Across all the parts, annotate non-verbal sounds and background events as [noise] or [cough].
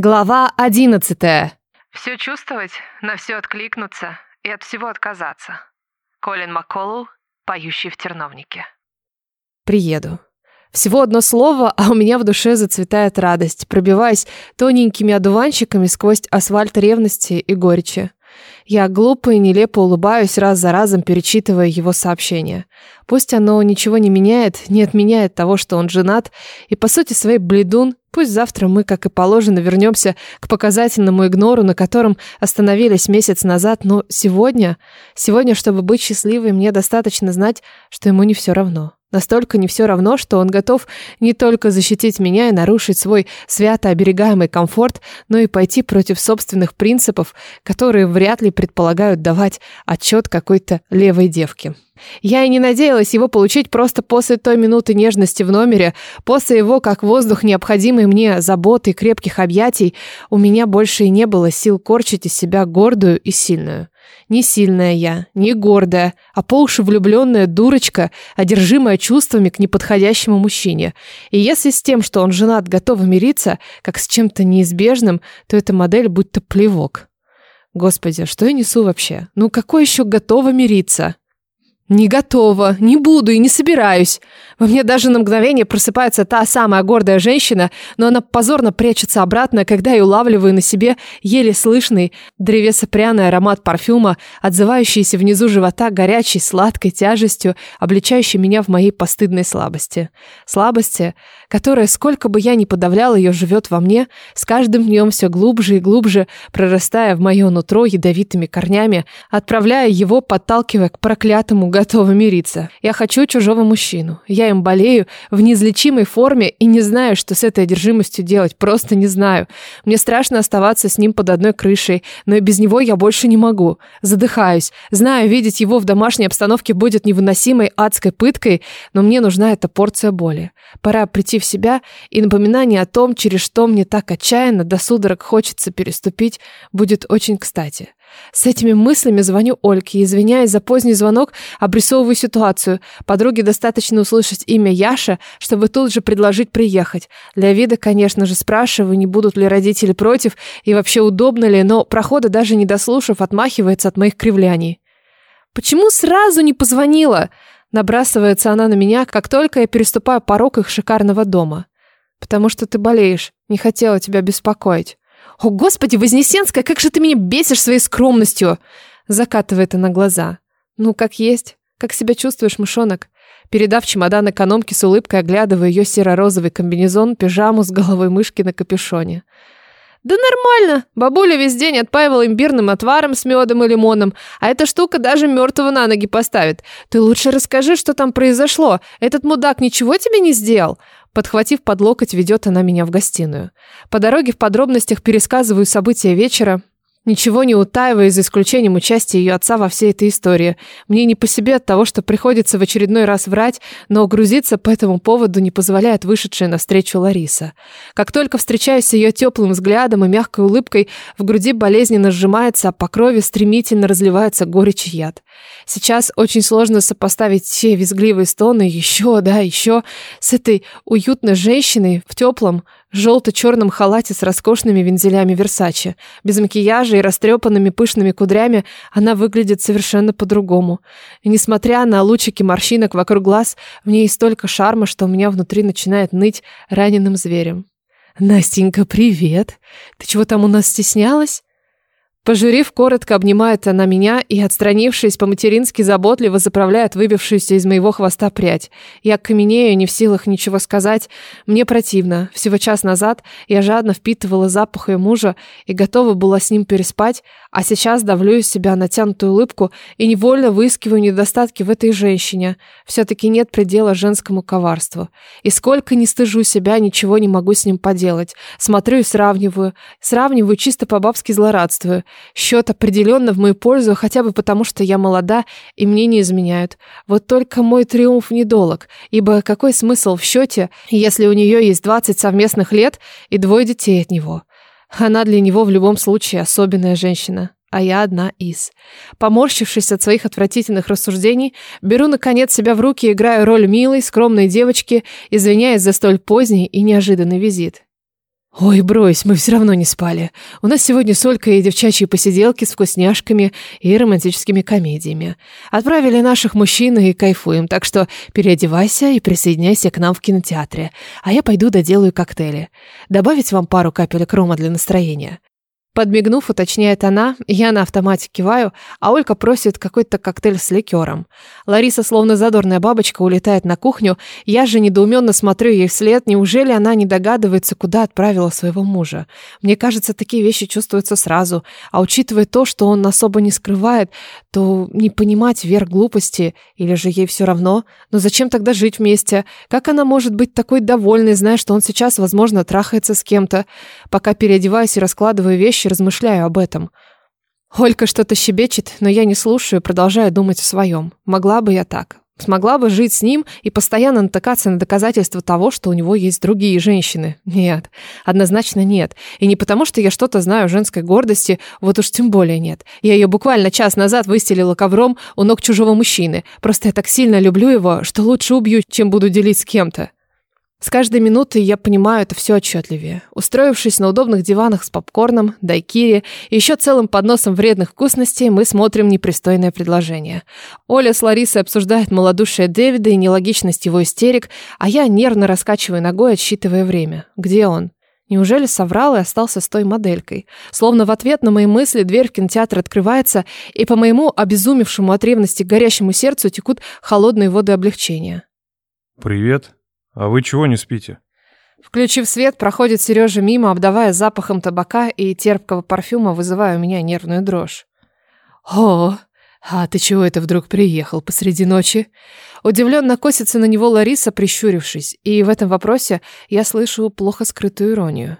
Глава одиннадцатая. Все чувствовать, на все откликнуться и от всего отказаться. Колин Макколл, поющий в терновнике. Приеду. Всего одно слово, а у меня в душе зацветает радость, пробиваясь тоненькими одуванчиками сквозь асфальт ревности и горечи. Я глупо и нелепо улыбаюсь, раз за разом перечитывая его сообщение. Пусть оно ничего не меняет, не отменяет того, что он женат, и по сути своей бледун, пусть завтра мы, как и положено, вернемся к показательному игнору, на котором остановились месяц назад, но сегодня, сегодня, чтобы быть счастливой, мне достаточно знать, что ему не все равно. Настолько не все равно, что он готов не только защитить меня и нарушить свой свято оберегаемый комфорт, но и пойти против собственных принципов, которые вряд ли предполагают давать отчет какой-то левой девке. Я и не надеялась его получить просто после той минуты нежности в номере, после его, как воздух, необходимой мне заботы и крепких объятий, у меня больше и не было сил корчить из себя гордую и сильную. Не сильная я, не гордая, а по уши влюбленная дурочка, одержимая чувствами к неподходящему мужчине. И если с тем, что он женат, готова мириться, как с чем-то неизбежным, то эта модель будто плевок. Господи, что я несу вообще? Ну какой еще готова мириться? Не готова, не буду и не собираюсь. Во мне даже на мгновение просыпается та самая гордая женщина, но она позорно прячется обратно, когда я улавливаю на себе еле слышный древесопряный аромат парфюма, отзывающийся внизу живота горячей сладкой тяжестью, обличающей меня в моей постыдной слабости. Слабости, которая, сколько бы я ни подавляла ее, живет во мне, с каждым днем все глубже и глубже, прорастая в мое нутро ядовитыми корнями, отправляя его, подталкивая к проклятому готова мириться. Я хочу чужого мужчину. Я им болею в неизлечимой форме и не знаю, что с этой одержимостью делать. Просто не знаю. Мне страшно оставаться с ним под одной крышей, но и без него я больше не могу. Задыхаюсь. Знаю, видеть его в домашней обстановке будет невыносимой адской пыткой, но мне нужна эта порция боли. Пора прийти в себя, и напоминание о том, через что мне так отчаянно до судорог хочется переступить, будет очень кстати. С этими мыслями звоню Ольке извиняясь за поздний звонок, обрисовываю ситуацию. Подруге достаточно услышать имя Яша, чтобы тут же предложить приехать. Для вида, конечно же, спрашиваю, не будут ли родители против и вообще удобно ли, но прохода даже не дослушав, отмахивается от моих кривляний. «Почему сразу не позвонила?» Набрасывается она на меня, как только я переступаю порог их шикарного дома. «Потому что ты болеешь. Не хотела тебя беспокоить». «О, господи, Вознесенская, как же ты меня бесишь своей скромностью!» Закатывает она глаза. «Ну, как есть. Как себя чувствуешь, мышонок?» Передав чемодан экономке с улыбкой, оглядывая ее серо-розовый комбинезон, пижаму с головой мышки на капюшоне. «Да нормально. Бабуля весь день отпаивала имбирным отваром с медом и лимоном, а эта штука даже мертвого на ноги поставит. Ты лучше расскажи, что там произошло. Этот мудак ничего тебе не сделал?» Подхватив под локоть, ведет она меня в гостиную. По дороге в подробностях пересказываю события вечера, Ничего не утаивая, за исключением участия ее отца во всей этой истории. Мне не по себе от того, что приходится в очередной раз врать, но грузиться по этому поводу не позволяет вышедшая навстречу Лариса. Как только встречаюсь с ее теплым взглядом и мягкой улыбкой, в груди болезненно сжимается, а по крови стремительно разливается горечь и яд. Сейчас очень сложно сопоставить все визгливые стоны еще, да, еще с этой уютной женщиной в теплом, желто-черном халате с роскошными вензелями Версачи. Без макияжа и растрепанными пышными кудрями она выглядит совершенно по-другому. И несмотря на лучики морщинок вокруг глаз, в ней столько шарма, что у меня внутри начинает ныть раненым зверем. «Настенька, привет! Ты чего там у нас стеснялась?» Пожурив, коротко обнимает она меня и, отстранившись, по-матерински заботливо заправляет выбившуюся из моего хвоста прядь. Я каменею, не в силах ничего сказать. Мне противно. Всего час назад я жадно впитывала запах ее мужа и готова была с ним переспать, а сейчас давлю из себя натянутую улыбку и невольно выискиваю недостатки в этой женщине. Все-таки нет предела женскому коварству. И сколько не стыжу себя, ничего не могу с ним поделать. Смотрю и сравниваю. Сравниваю, чисто по-бабски злорадствую. Счет определенно в мою пользу, хотя бы потому, что я молода и мне не изменяют. Вот только мой триумф недолог, ибо какой смысл в счете, если у нее есть 20 совместных лет и двое детей от него? Она для него в любом случае особенная женщина а я одна из. Поморщившись от своих отвратительных рассуждений, беру, наконец, себя в руки и играю роль милой, скромной девочки, извиняясь за столь поздний и неожиданный визит. Ой, брось, мы все равно не спали. У нас сегодня с Олькой девчачьи посиделки с вкусняшками и романтическими комедиями. Отправили наших мужчин и кайфуем, так что переодевайся и присоединяйся к нам в кинотеатре, а я пойду доделаю коктейли. Добавить вам пару капелек рома для настроения. Подмигнув, уточняет она, я на автомате киваю, а Олька просит какой-то коктейль с ликером. Лариса, словно задорная бабочка, улетает на кухню, я же недоуменно смотрю ей вслед, неужели она не догадывается, куда отправила своего мужа? Мне кажется, такие вещи чувствуются сразу, а учитывая то, что он особо не скрывает, то не понимать верх глупости, или же ей все равно, но зачем тогда жить вместе? Как она может быть такой довольной, зная, что он сейчас, возможно, трахается с кем-то? Пока переодеваюсь и раскладываю вещи, размышляю об этом. Олька что-то щебечет, но я не слушаю, продолжаю думать о своем. Могла бы я так. Смогла бы жить с ним и постоянно натыкаться на доказательства того, что у него есть другие женщины? Нет, однозначно нет. И не потому, что я что-то знаю о женской гордости, вот уж тем более нет. Я ее буквально час назад выстелила ковром у ног чужого мужчины. Просто я так сильно люблю его, что лучше убью, чем буду делить с кем-то. С каждой минутой я понимаю это все отчетливее. Устроившись на удобных диванах с попкорном, дайкири и еще целым подносом вредных вкусностей, мы смотрим непристойное предложение. Оля с Ларисой обсуждают малодушие Дэвида и нелогичность его истерик, а я нервно раскачиваю ногой, отсчитывая время. Где он? Неужели соврал и остался с той моделькой? Словно в ответ на мои мысли дверь в кинотеатр открывается, и по моему обезумевшему от ревности горящему сердцу текут холодные воды облегчения. «Привет», «А вы чего не спите?» Включив свет, проходит Сережа мимо, обдавая запахом табака и терпкого парфюма, вызывая у меня нервную дрожь. «О, а ты чего это вдруг приехал посреди ночи?» Удивленно косится на него Лариса, прищурившись, и в этом вопросе я слышу плохо скрытую иронию.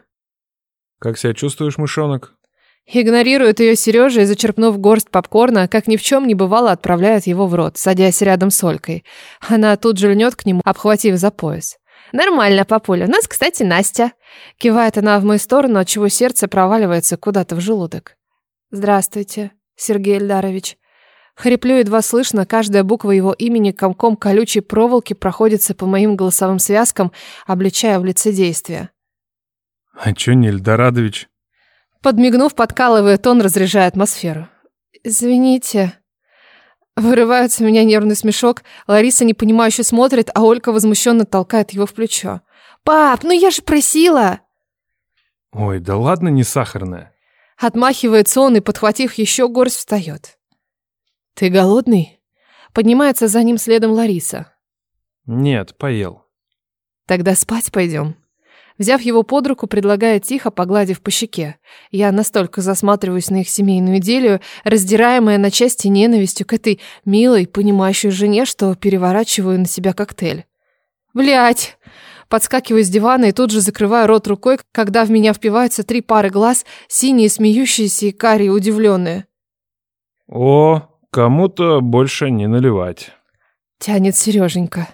«Как себя чувствуешь, мышонок?» Игнорирует ее Сережа и, зачерпнув горсть попкорна, как ни в чем не бывало, отправляет его в рот, садясь рядом с Олькой. Она тут же льнет к нему, обхватив за пояс. «Нормально, папуля. У нас, кстати, Настя». Кивает она в мою сторону, отчего сердце проваливается куда-то в желудок. «Здравствуйте, Сергей Эльдарович». Хриплю едва слышно, каждая буква его имени комком колючей проволоки проходится по моим голосовым связкам, обличая в лицедействие. «А чё не Эльдорадович?» Подмигнув, подкалывает он, разряжая атмосферу. «Извините». Вырывается у меня нервный смешок. Лариса непонимающе смотрит, а Олька возмущенно толкает его в плечо. «Пап, ну я же просила!» «Ой, да ладно, не сахарная». Отмахивается он и, подхватив еще горсть, встает. «Ты голодный?» Поднимается за ним следом Лариса. «Нет, поел». «Тогда спать пойдем». Взяв его под руку, предлагая тихо, погладив по щеке. Я настолько засматриваюсь на их семейную идиллию, раздираемая на части ненавистью к этой милой, понимающей жене, что переворачиваю на себя коктейль. Блять! Подскакиваю с дивана и тут же закрываю рот рукой, когда в меня впиваются три пары глаз, синие, смеющиеся и карие, удивленные. «О, кому-то больше не наливать», — тянет Сереженька.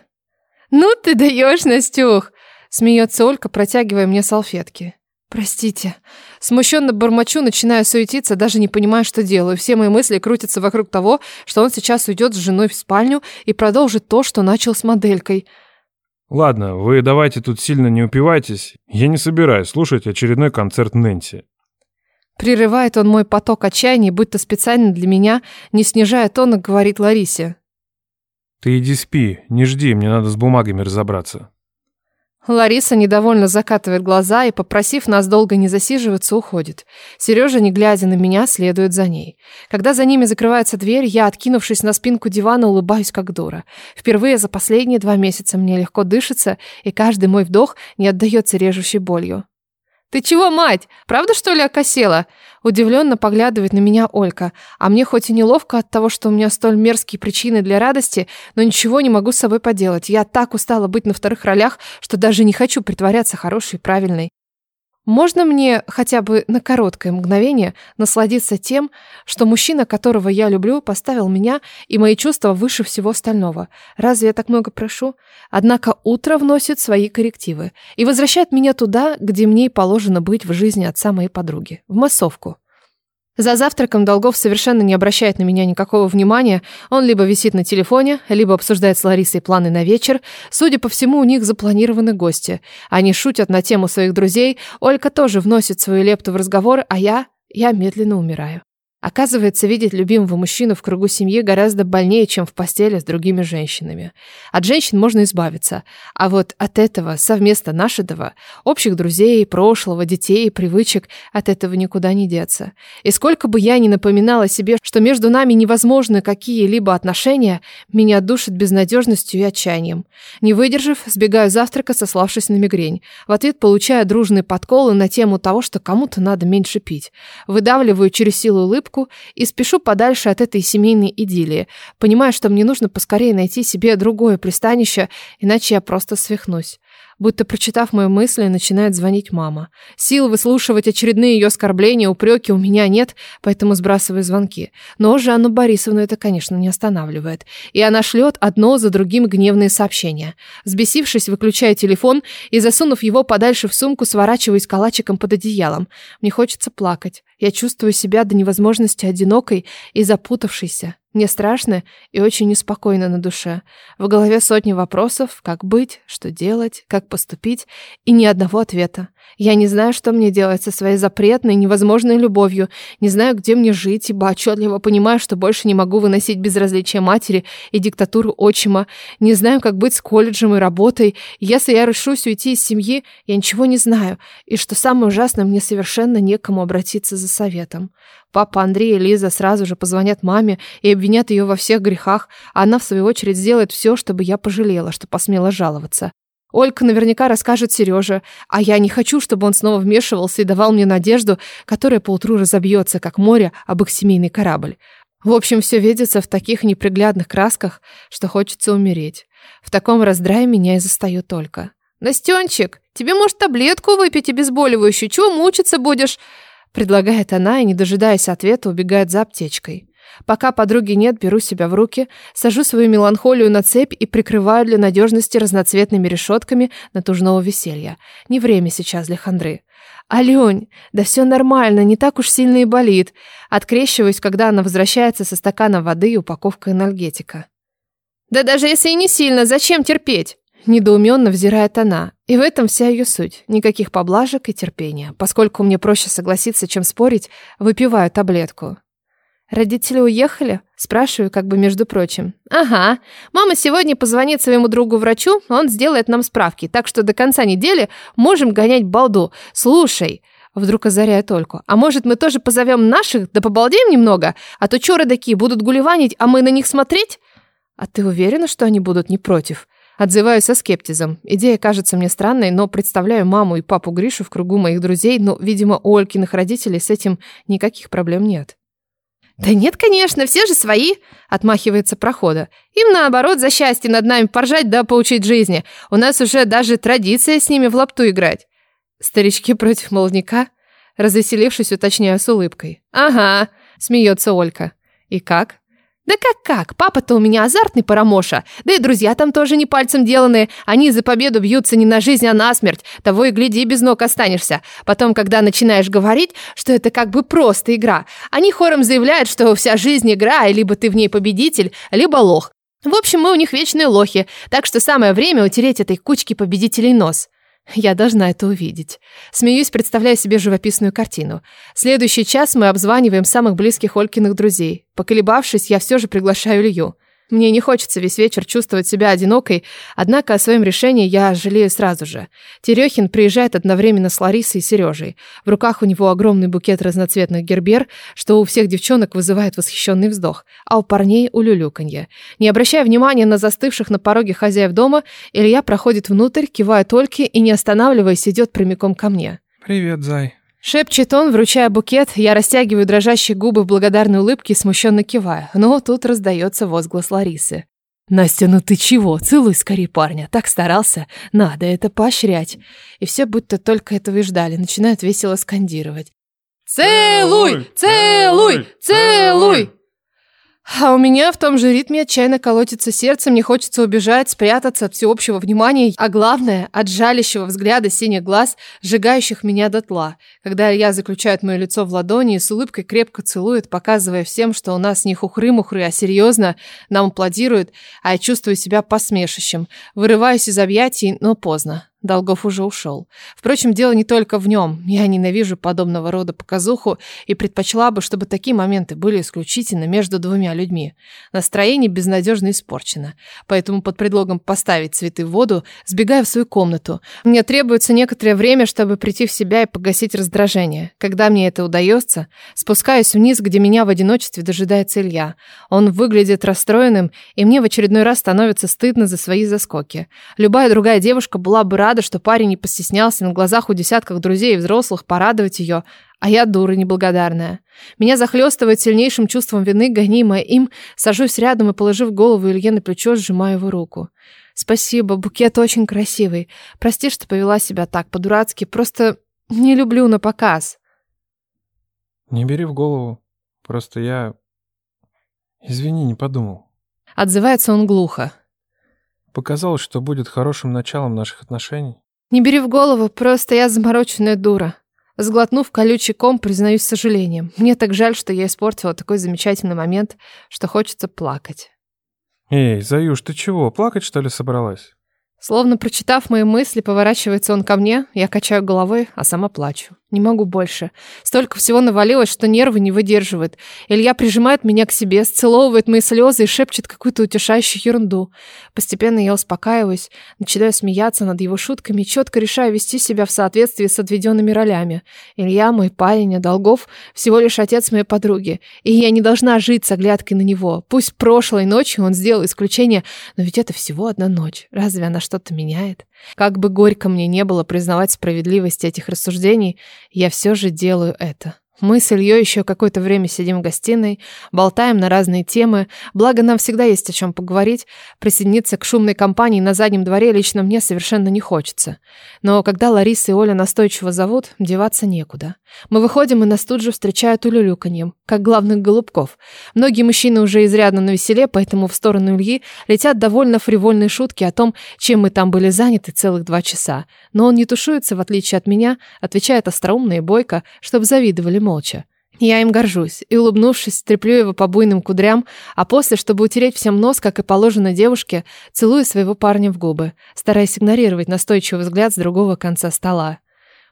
«Ну ты даешь, Настюх!» Смеется Олька, протягивая мне салфетки. Простите. Смущенно бормочу, начинаю суетиться, даже не понимая, что делаю. Все мои мысли крутятся вокруг того, что он сейчас уйдет с женой в спальню и продолжит то, что начал с моделькой. Ладно, вы давайте тут сильно не упивайтесь. Я не собираюсь слушать очередной концерт Нэнси. Прерывает он мой поток отчаяния, будто специально для меня, не снижая тона, говорит Ларисе. Ты иди спи, не жди, мне надо с бумагами разобраться. Лариса недовольно закатывает глаза и, попросив нас долго не засиживаться, уходит. Сережа, не глядя на меня, следует за ней. Когда за ними закрывается дверь, я, откинувшись на спинку дивана, улыбаюсь как дура. Впервые за последние два месяца мне легко дышится, и каждый мой вдох не отдается режущей болью. «Ты чего, мать? Правда, что ли, окосела?» Удивленно поглядывает на меня Олька. А мне хоть и неловко от того, что у меня столь мерзкие причины для радости, но ничего не могу с собой поделать. Я так устала быть на вторых ролях, что даже не хочу притворяться хорошей и правильной. Можно мне хотя бы на короткое мгновение насладиться тем, что мужчина, которого я люблю, поставил меня и мои чувства выше всего остального? Разве я так много прошу? Однако утро вносит свои коррективы и возвращает меня туда, где мне и положено быть в жизни отца моей подруги, в массовку. За завтраком Долгов совершенно не обращает на меня никакого внимания. Он либо висит на телефоне, либо обсуждает с Ларисой планы на вечер. Судя по всему, у них запланированы гости. Они шутят на тему своих друзей. Олька тоже вносит свою лепту в разговор, а я... я медленно умираю. Оказывается, видеть любимого мужчину в кругу семьи гораздо больнее, чем в постели с другими женщинами. От женщин можно избавиться, а вот от этого совместно нашего, общих друзей, прошлого, детей, привычек, от этого никуда не деться. И сколько бы я ни напоминала себе, что между нами невозможны какие-либо отношения, меня душит безнадежностью и отчаянием. Не выдержав, сбегаю завтрака, сославшись на мигрень. В ответ получаю дружные подколы на тему того, что кому-то надо меньше пить. Выдавливаю через силу улыбку, улыбку и спешу подальше от этой семейной идиллии, понимая, что мне нужно поскорее найти себе другое пристанище, иначе я просто свихнусь. Будто прочитав мои мысли, начинает звонить мама. Сил выслушивать очередные ее оскорбления, упреки у меня нет, поэтому сбрасываю звонки. Но Жанну Борисовну это, конечно, не останавливает. И она шлет одно за другим гневные сообщения. Взбесившись, выключаю телефон и, засунув его подальше в сумку, сворачиваюсь калачиком под одеялом. Мне хочется плакать. Я чувствую себя до невозможности одинокой и запутавшейся. Мне страшно и очень неспокойно на душе. В голове сотни вопросов, как быть, что делать, как поступить, и ни одного ответа. Я не знаю, что мне делать со своей запретной, невозможной любовью, не знаю, где мне жить, ибо отчетливо понимаю, что больше не могу выносить безразличие матери и диктатуру отчима, не знаю, как быть с колледжем и работой. Если я решусь уйти из семьи, я ничего не знаю, и что самое ужасное, мне совершенно некому обратиться за советом. Папа Андрей и Лиза сразу же позвонят маме и обвинят ее во всех грехах, а она, в свою очередь, сделает все, чтобы я пожалела, что посмела жаловаться. Олька наверняка расскажет Сереже, а я не хочу, чтобы он снова вмешивался и давал мне надежду, которая поутру разобьется, как море, об их семейный корабль. В общем, все видится в таких неприглядных красках, что хочется умереть. В таком раздрае меня и застаю только. «Настенчик, тебе, может, таблетку выпить обезболивающую? Чего мучиться будешь?» Предлагает она и, не дожидаясь ответа, убегает за аптечкой. Пока подруги нет, беру себя в руки, сажу свою меланхолию на цепь и прикрываю для надежности разноцветными решетками натужного веселья. Не время сейчас для хандры. «Алёнь, да все нормально, не так уж сильно и болит». Открещиваюсь, когда она возвращается со стакана воды и упаковкой энергетика. «Да даже если и не сильно, зачем терпеть?» Недоуменно взирает она. И в этом вся ее суть. Никаких поблажек и терпения. Поскольку мне проще согласиться, чем спорить, выпиваю таблетку. «Родители уехали?» Спрашиваю, как бы между прочим. «Ага. Мама сегодня позвонит своему другу-врачу, он сделает нам справки, так что до конца недели можем гонять балду. Слушай...» Вдруг озаряет Ольку. «А может, мы тоже позовем наших, да побалдеем немного? А то чёры такие будут гулеванить, а мы на них смотреть?» «А ты уверена, что они будут не против?» Отзываюсь со скептизом. Идея кажется мне странной, но представляю маму и папу Гришу в кругу моих друзей, но, видимо, у Олькиных родителей с этим никаких проблем нет. «Да нет, конечно, все же свои!» — отмахивается прохода. «Им, наоборот, за счастье над нами поржать да поучить жизни. У нас уже даже традиция с ними в лапту играть». Старички против молодняка? Развеселившись, уточняю с улыбкой. «Ага», — смеется Олька. «И как?» Да как-как, папа-то у меня азартный парамоша, да и друзья там тоже не пальцем деланные, они за победу бьются не на жизнь, а на смерть, того и гляди, без ног останешься. Потом, когда начинаешь говорить, что это как бы просто игра, они хором заявляют, что вся жизнь игра, и либо ты в ней победитель, либо лох. В общем, мы у них вечные лохи, так что самое время утереть этой кучке победителей нос. Я должна это увидеть. Смеюсь, представляя себе живописную картину. Следующий час мы обзваниваем самых близких Олькиных друзей. Поколебавшись, я все же приглашаю Илью. Мне не хочется весь вечер чувствовать себя одинокой, однако о своем решении я жалею сразу же. Терехин приезжает одновременно с Ларисой и Сережей. В руках у него огромный букет разноцветных гербер, что у всех девчонок вызывает восхищенный вздох, а у парней улюлюканье. Не обращая внимания на застывших на пороге хозяев дома, Илья проходит внутрь, кивая только и, не останавливаясь, идет прямиком ко мне. «Привет, зай». Шепчет он, вручая букет, я растягиваю дрожащие губы в благодарной улыбке и смущенно киваю. Но тут раздается возглас Ларисы. «Настя, ну ты чего? Целуй скорее парня. Так старался. Надо это поощрять». И все будто только этого и ждали. Начинают весело скандировать. «Целуй! Целуй! Целуй!» А у меня в том же ритме отчаянно колотится сердце, мне хочется убежать, спрятаться от всеобщего внимания, а главное, от жалящего взгляда синих глаз, сжигающих меня дотла. Когда Илья заключает мое лицо в ладони и с улыбкой крепко целует, показывая всем, что у нас не хухры-мухры, а серьезно, нам аплодируют, а я чувствую себя посмешищем. Вырываюсь из объятий, но поздно. Долгов уже ушел. Впрочем, дело не только в нем. Я ненавижу подобного рода показуху и предпочла бы, чтобы такие моменты были исключительно между двумя людьми. Настроение безнадежно испорчено. Поэтому под предлогом поставить цветы в воду сбегаю в свою комнату. Мне требуется некоторое время, чтобы прийти в себя и погасить раздражение. Когда мне это удается, спускаюсь вниз, где меня в одиночестве дожидается Илья. Он выглядит расстроенным, и мне в очередной раз становится стыдно за свои заскоки. Любая другая девушка была бы рада, рада, что парень не постеснялся на глазах у десятков друзей и взрослых порадовать ее, а я дура неблагодарная. Меня захлестывает сильнейшим чувством вины, гонимая им, сажусь рядом и, положив голову Илье на плечо, сжимаю его руку. Спасибо, букет очень красивый. Прости, что повела себя так по-дурацки, просто не люблю на показ. Не бери в голову. Просто я... Извини, не подумал. Отзывается он глухо. Показалось, что будет хорошим началом наших отношений. Не бери в голову, просто я замороченная дура. Сглотнув колючий ком, признаюсь с сожалением. Мне так жаль, что я испортила такой замечательный момент, что хочется плакать. Эй, Заюш, ты чего, плакать что ли собралась? Словно прочитав мои мысли, поворачивается он ко мне, я качаю головой, а сама плачу. Не могу больше. Столько всего навалилось, что нервы не выдерживают. Илья прижимает меня к себе, сцеловывает мои слезы и шепчет какую-то утешающую ерунду. Постепенно я успокаиваюсь, начинаю смеяться над его шутками четко решаю вести себя в соответствии с отведенными ролями. Илья, мой парень, а Долгов, всего лишь отец моей подруги. И я не должна жить с оглядкой на него. Пусть прошлой ночью он сделал исключение, но ведь это всего одна ночь. Разве она что-то меняет? Как бы горько мне не было признавать справедливость этих рассуждений, я все же делаю это. Мы с Ильей еще какое-то время сидим в гостиной, болтаем на разные темы, благо нам всегда есть о чем поговорить. Присоединиться к шумной компании на заднем дворе лично мне совершенно не хочется. Но когда Лариса и Оля настойчиво зовут, деваться некуда. Мы выходим, и нас тут же встречают улюлюканьем, как главных голубков. Многие мужчины уже изрядно навеселе, поэтому в сторону Ильи летят довольно фривольные шутки о том, чем мы там были заняты целых два часа. Но он не тушуется, в отличие от меня, отвечает остроумно и бойко, чтобы завидовали молча. Я им горжусь и, улыбнувшись, треплю его по буйным кудрям, а после, чтобы утереть всем нос, как и положено девушке, целую своего парня в губы, стараясь игнорировать настойчивый взгляд с другого конца стола.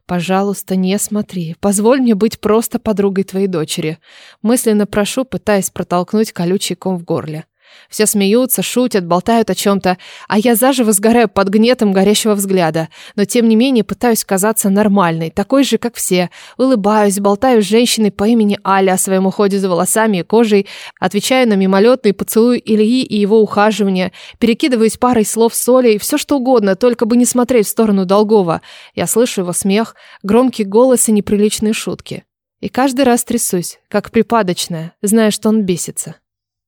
«Пожалуйста, не смотри. Позволь мне быть просто подругой твоей дочери». Мысленно прошу, пытаясь протолкнуть колючий ком в горле. Все смеются, шутят, болтают о чем-то, а я заживо сгораю под гнетом горящего взгляда, но тем не менее пытаюсь казаться нормальной, такой же, как все. Улыбаюсь, болтаю с женщиной по имени Аля о своем уходе за волосами и кожей, отвечаю на мимолетные поцелуи Ильи и его ухаживания, перекидываюсь парой слов с Олей, все что угодно, только бы не смотреть в сторону Долгова. Я слышу его смех, громкий голос и неприличные шутки. И каждый раз трясусь, как припадочная, зная, что он бесится.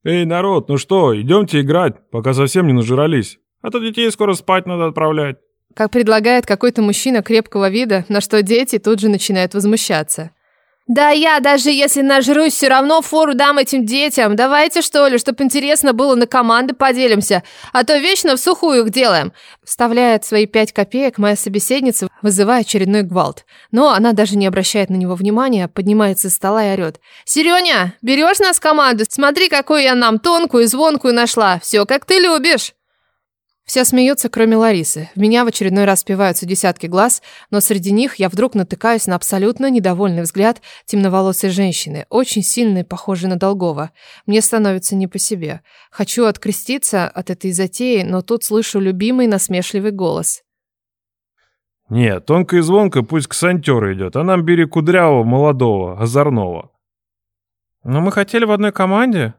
Эй, народ, ну что, идемте играть, пока совсем не нажрались. А то детей скоро спать надо отправлять. Как предлагает какой-то мужчина крепкого вида, на что дети тут же начинают возмущаться. «Да я, даже если нажрусь, все равно фору дам этим детям. Давайте, что ли, чтоб интересно было, на команды поделимся. А то вечно в сухую их делаем». Вставляет свои пять копеек моя собеседница, вызывая очередной гвалт. Но она даже не обращает на него внимания, поднимается с стола и орет. «Серёня, берешь нас команду? Смотри, какую я нам тонкую и звонкую нашла. Все, как ты любишь». Все смеются, кроме Ларисы. В меня в очередной раз спиваются десятки глаз, но среди них я вдруг натыкаюсь на абсолютно недовольный взгляд темноволосой женщины, очень сильной, похожей на Долгова. Мне становится не по себе. Хочу откреститься от этой затеи, но тут слышу любимый насмешливый голос. Нет, тонко и звонко пусть к сантеру идет, а нам бери кудрявого, молодого, озорного. Но мы хотели в одной команде.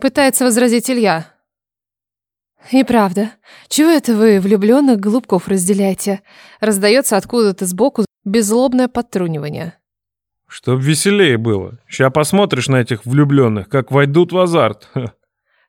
Пытается возразить Илья. «И правда, чего это вы влюбленных голубков разделяете?» Раздается откуда-то сбоку беззлобное подтрунивание. «Чтоб веселее было. Сейчас посмотришь на этих влюбленных, как войдут в азарт».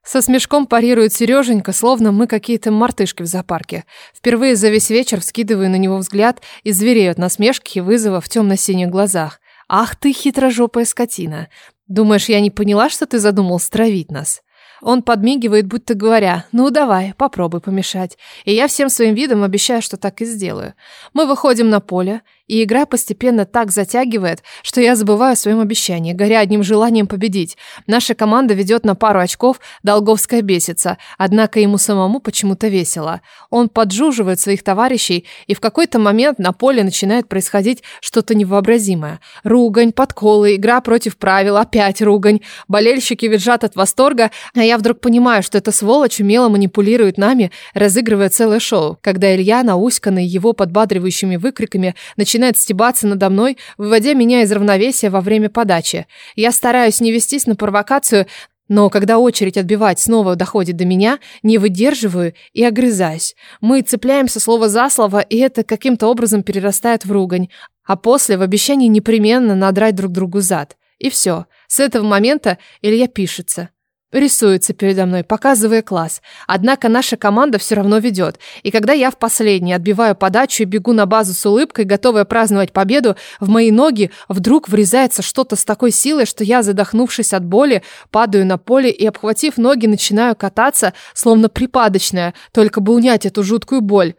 Со смешком парирует Сереженька, словно мы какие-то мартышки в зоопарке. Впервые за весь вечер вскидываю на него взгляд и зверею от насмешки и вызова в темно-синих глазах. «Ах ты, хитрожопая скотина! Думаешь, я не поняла, что ты задумал стравить нас? Он подмигивает, будто говоря, ну давай, попробуй помешать. И я всем своим видом обещаю, что так и сделаю. Мы выходим на поле, и игра постепенно так затягивает, что я забываю о своем обещании, горя одним желанием победить. Наша команда ведет на пару очков, Долговская бесится, однако ему самому почему-то весело. Он поджуживает своих товарищей, и в какой-то момент на поле начинает происходить что-то невообразимое. Ругань, подколы, игра против правил, опять ругань. Болельщики визжат от восторга, а я вдруг понимаю, что эта сволочь умело манипулирует нами, разыгрывая целое шоу, когда Илья, науськанный его подбадривающими выкриками, начинает начинает стебаться надо мной, выводя меня из равновесия во время подачи. Я стараюсь не вестись на провокацию, но когда очередь отбивать снова доходит до меня, не выдерживаю и огрызаюсь. Мы цепляемся слово за слово, и это каким-то образом перерастает в ругань, а после в обещании непременно надрать друг другу зад. И все. С этого момента Илья пишется. Рисуется передо мной, показывая класс. Однако наша команда все равно ведет. И когда я в последний отбиваю подачу и бегу на базу с улыбкой, готовая праздновать победу, в мои ноги вдруг врезается что-то с такой силой, что я, задохнувшись от боли, падаю на поле и, обхватив ноги, начинаю кататься, словно припадочная, только бы унять эту жуткую боль.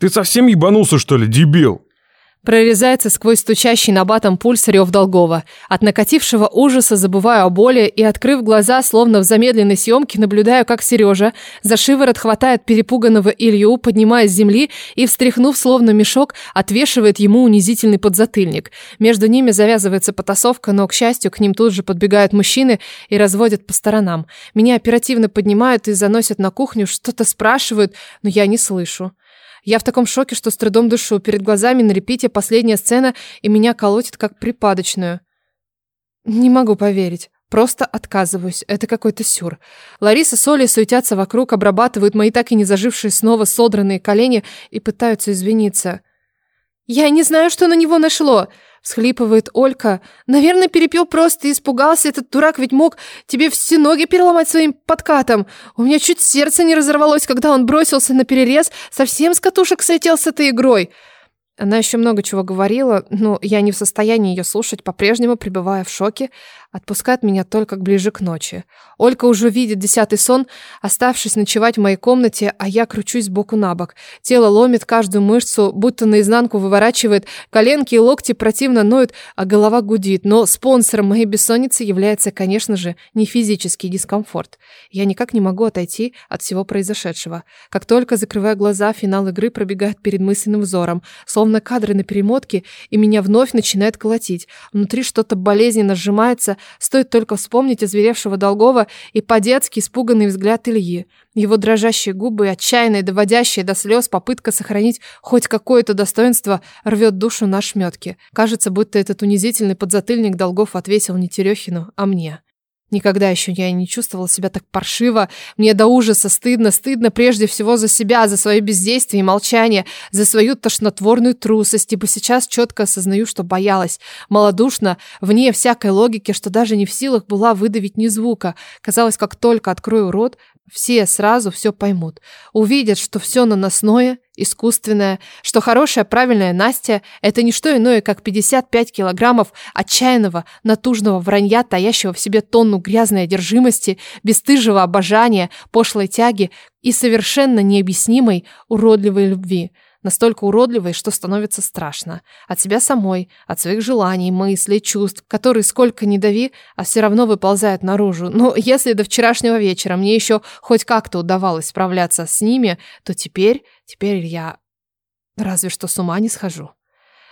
«Ты совсем ебанулся, что ли, дебил?» Прорезается сквозь стучащий набатом пульс рев Долгова. От накатившего ужаса забываю о боли и, открыв глаза, словно в замедленной съемке, наблюдаю, как Сережа за шиворот хватает перепуганного Илью, поднимая с земли и, встряхнув словно мешок, отвешивает ему унизительный подзатыльник. Между ними завязывается потасовка, но, к счастью, к ним тут же подбегают мужчины и разводят по сторонам. Меня оперативно поднимают и заносят на кухню, что-то спрашивают, но я не слышу. Я в таком шоке, что с трудом дышу. Перед глазами на репите последняя сцена, и меня колотит как припадочную. Не могу поверить. Просто отказываюсь. Это какой-то сюр. Лариса с Олей суетятся вокруг, обрабатывают мои так и не зажившие снова содранные колени и пытаются извиниться. «Я не знаю, что на него нашло!» Схлипывает Олька. Наверное, перепил просто и испугался. Этот дурак ведь мог тебе все ноги переломать своим подкатом. У меня чуть сердце не разорвалось, когда он бросился на перерез. Совсем с катушек слетел с этой игрой. Она еще много чего говорила, но я не в состоянии ее слушать, по-прежнему пребывая в шоке, отпускает меня только ближе к ночи. Олька уже видит десятый сон, оставшись ночевать в моей комнате, а я кручусь боку на бок. Тело ломит каждую мышцу, будто наизнанку выворачивает, коленки и локти противно ноют, а голова гудит. Но спонсором моей бессонницы является, конечно же, не физический дискомфорт. Я никак не могу отойти от всего произошедшего. Как только закрываю глаза, финал игры пробегает перед мысленным взором, словно кадры на перемотке, и меня вновь начинает колотить. Внутри что-то болезненно сжимается, Стоит только вспомнить озверевшего Долгова и по-детски испуганный взгляд Ильи. Его дрожащие губы, отчаянная, доводящая до слез попытка сохранить хоть какое-то достоинство, рвет душу на шметки. Кажется, будто этот унизительный подзатыльник Долгов отвесил не Терехину, а мне. Никогда еще я не чувствовала себя так паршиво. Мне до ужаса стыдно, стыдно прежде всего за себя, за свое бездействие и молчание, за свою тошнотворную трусость, ибо сейчас четко осознаю, что боялась. Малодушно, вне всякой логики, что даже не в силах была выдавить ни звука. Казалось, как только открою рот, все сразу все поймут. Увидят, что все наносное, искусственное, что хорошая, правильная Настя – это не что иное, как 55 килограммов отчаянного, натужного вранья, таящего в себе тонну грязной одержимости, бесстыжего обожания, пошлой тяги и совершенно необъяснимой уродливой любви – Настолько уродливой, что становится страшно. От себя самой, от своих желаний, мыслей, чувств, которые сколько ни дави, а все равно выползают наружу. Но [laughs] если до вчерашнего вечера мне еще хоть как-то удавалось справляться с ними, то теперь, теперь я разве что с ума не схожу.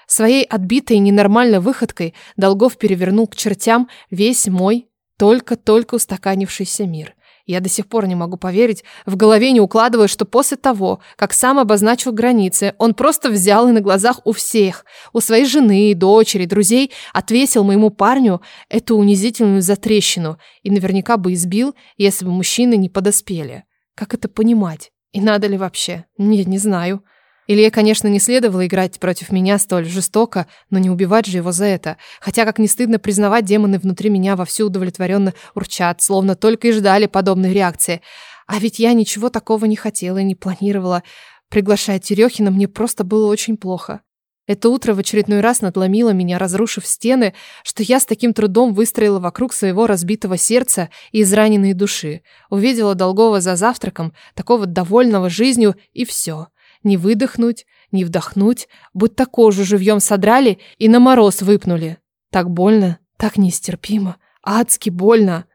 Своей отбитой ненормальной выходкой Долгов перевернул к чертям весь мой только-только устаканившийся мир. Я до сих пор не могу поверить, в голове не укладываю, что после того, как сам обозначил границы, он просто взял и на глазах у всех, у своей жены, дочери, друзей, отвесил моему парню эту унизительную затрещину и наверняка бы избил, если бы мужчины не подоспели. Как это понимать? И надо ли вообще? Нет, не знаю. Илье, конечно, не следовало играть против меня столь жестоко, но не убивать же его за это. Хотя, как не стыдно признавать, демоны внутри меня вовсю удовлетворенно урчат, словно только и ждали подобной реакции. А ведь я ничего такого не хотела и не планировала. Приглашая Терехина, мне просто было очень плохо. Это утро в очередной раз надломило меня, разрушив стены, что я с таким трудом выстроила вокруг своего разбитого сердца и израненной души. Увидела Долгова за завтраком, такого довольного жизнью, и все. Не выдохнуть, не вдохнуть, будто кожу живьем содрали и на мороз выпнули. Так больно, так нестерпимо, адски больно.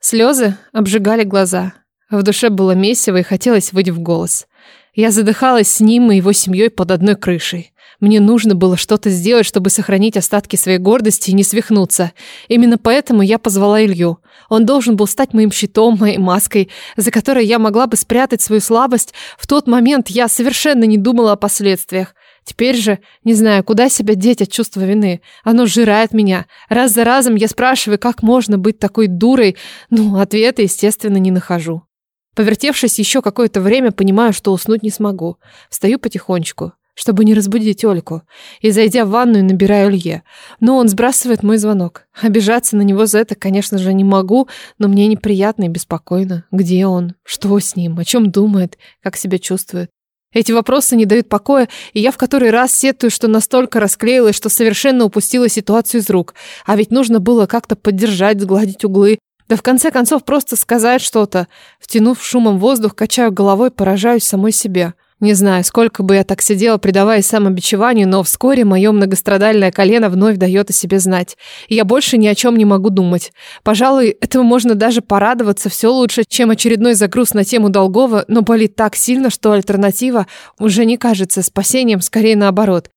Слезы обжигали глаза. В душе было месиво и хотелось выйти в голос. Я задыхалась с ним и его семьей под одной крышей. Мне нужно было что-то сделать, чтобы сохранить остатки своей гордости и не свихнуться. Именно поэтому я позвала Илью. Он должен был стать моим щитом, моей маской, за которой я могла бы спрятать свою слабость. В тот момент я совершенно не думала о последствиях. Теперь же, не знаю, куда себя деть от чувства вины. Оно сжирает меня. Раз за разом я спрашиваю, как можно быть такой дурой. Ну, ответа, естественно, не нахожу. Повертевшись еще какое-то время, понимаю, что уснуть не смогу. Встаю потихонечку, чтобы не разбудить Ольку. И, зайдя в ванную, набираю Илье. Но он сбрасывает мой звонок. Обижаться на него за это, конечно же, не могу, но мне неприятно и беспокойно. Где он? Что с ним? О чем думает? Как себя чувствует? Эти вопросы не дают покоя, и я в который раз сетую, что настолько расклеилась, что совершенно упустила ситуацию из рук. А ведь нужно было как-то поддержать, сгладить углы. Да в конце концов просто сказать что-то. Втянув шумом воздух, качаю головой, поражаюсь самой себе. Не знаю, сколько бы я так сидела, предаваясь самобичеванию, но вскоре мое многострадальное колено вновь дает о себе знать. И я больше ни о чем не могу думать. Пожалуй, этому можно даже порадоваться все лучше, чем очередной загруз на тему долгого, но болит так сильно, что альтернатива уже не кажется спасением, скорее наоборот.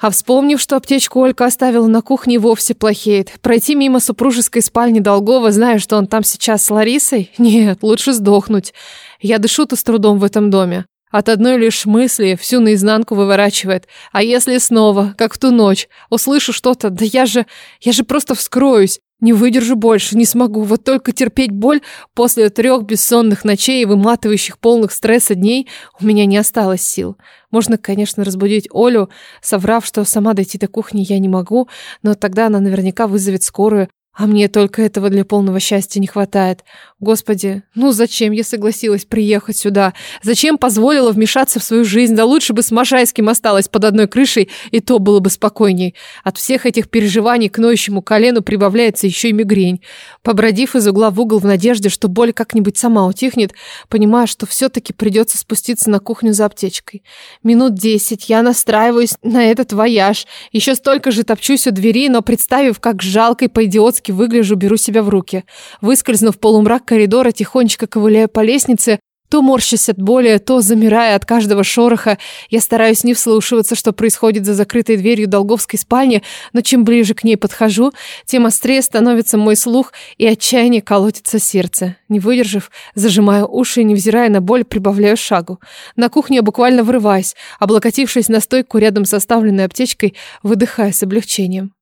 А вспомнив, что аптечку Олька оставила на кухне, вовсе плохеет. Пройти мимо супружеской спальни Долгова, зная, что он там сейчас с Ларисой? Нет, лучше сдохнуть. Я дышу-то с трудом в этом доме. От одной лишь мысли всю наизнанку выворачивает. А если снова, как в ту ночь, услышу что-то, да я же, я же просто вскроюсь. Не выдержу больше, не смогу. Вот только терпеть боль после трех бессонных ночей и выматывающих полных стресса дней у меня не осталось сил. Можно, конечно, разбудить Олю, соврав, что сама дойти до кухни я не могу, но тогда она наверняка вызовет скорую, а мне только этого для полного счастья не хватает. Господи, ну зачем я согласилась приехать сюда? Зачем позволила вмешаться в свою жизнь? Да лучше бы с Можайским осталась под одной крышей, и то было бы спокойней. От всех этих переживаний к ноющему колену прибавляется еще и мигрень. Побродив из угла в угол в надежде, что боль как-нибудь сама утихнет, понимая, что все-таки придется спуститься на кухню за аптечкой. Минут десять я настраиваюсь на этот вояж. Еще столько же топчусь у двери, но представив, как жалко и по-идиотски по выгляжу, беру себя в руки. Выскользнув в полумрак коридора, тихонечко ковыляю по лестнице, то морщась от боли, то замирая от каждого шороха. Я стараюсь не вслушиваться, что происходит за закрытой дверью долговской спальни, но чем ближе к ней подхожу, тем острее становится мой слух и отчаяние колотится сердце. Не выдержав, зажимаю уши и, невзирая на боль, прибавляю шагу. На кухне я буквально врываюсь, облокотившись на стойку рядом с оставленной аптечкой, выдыхая с облегчением.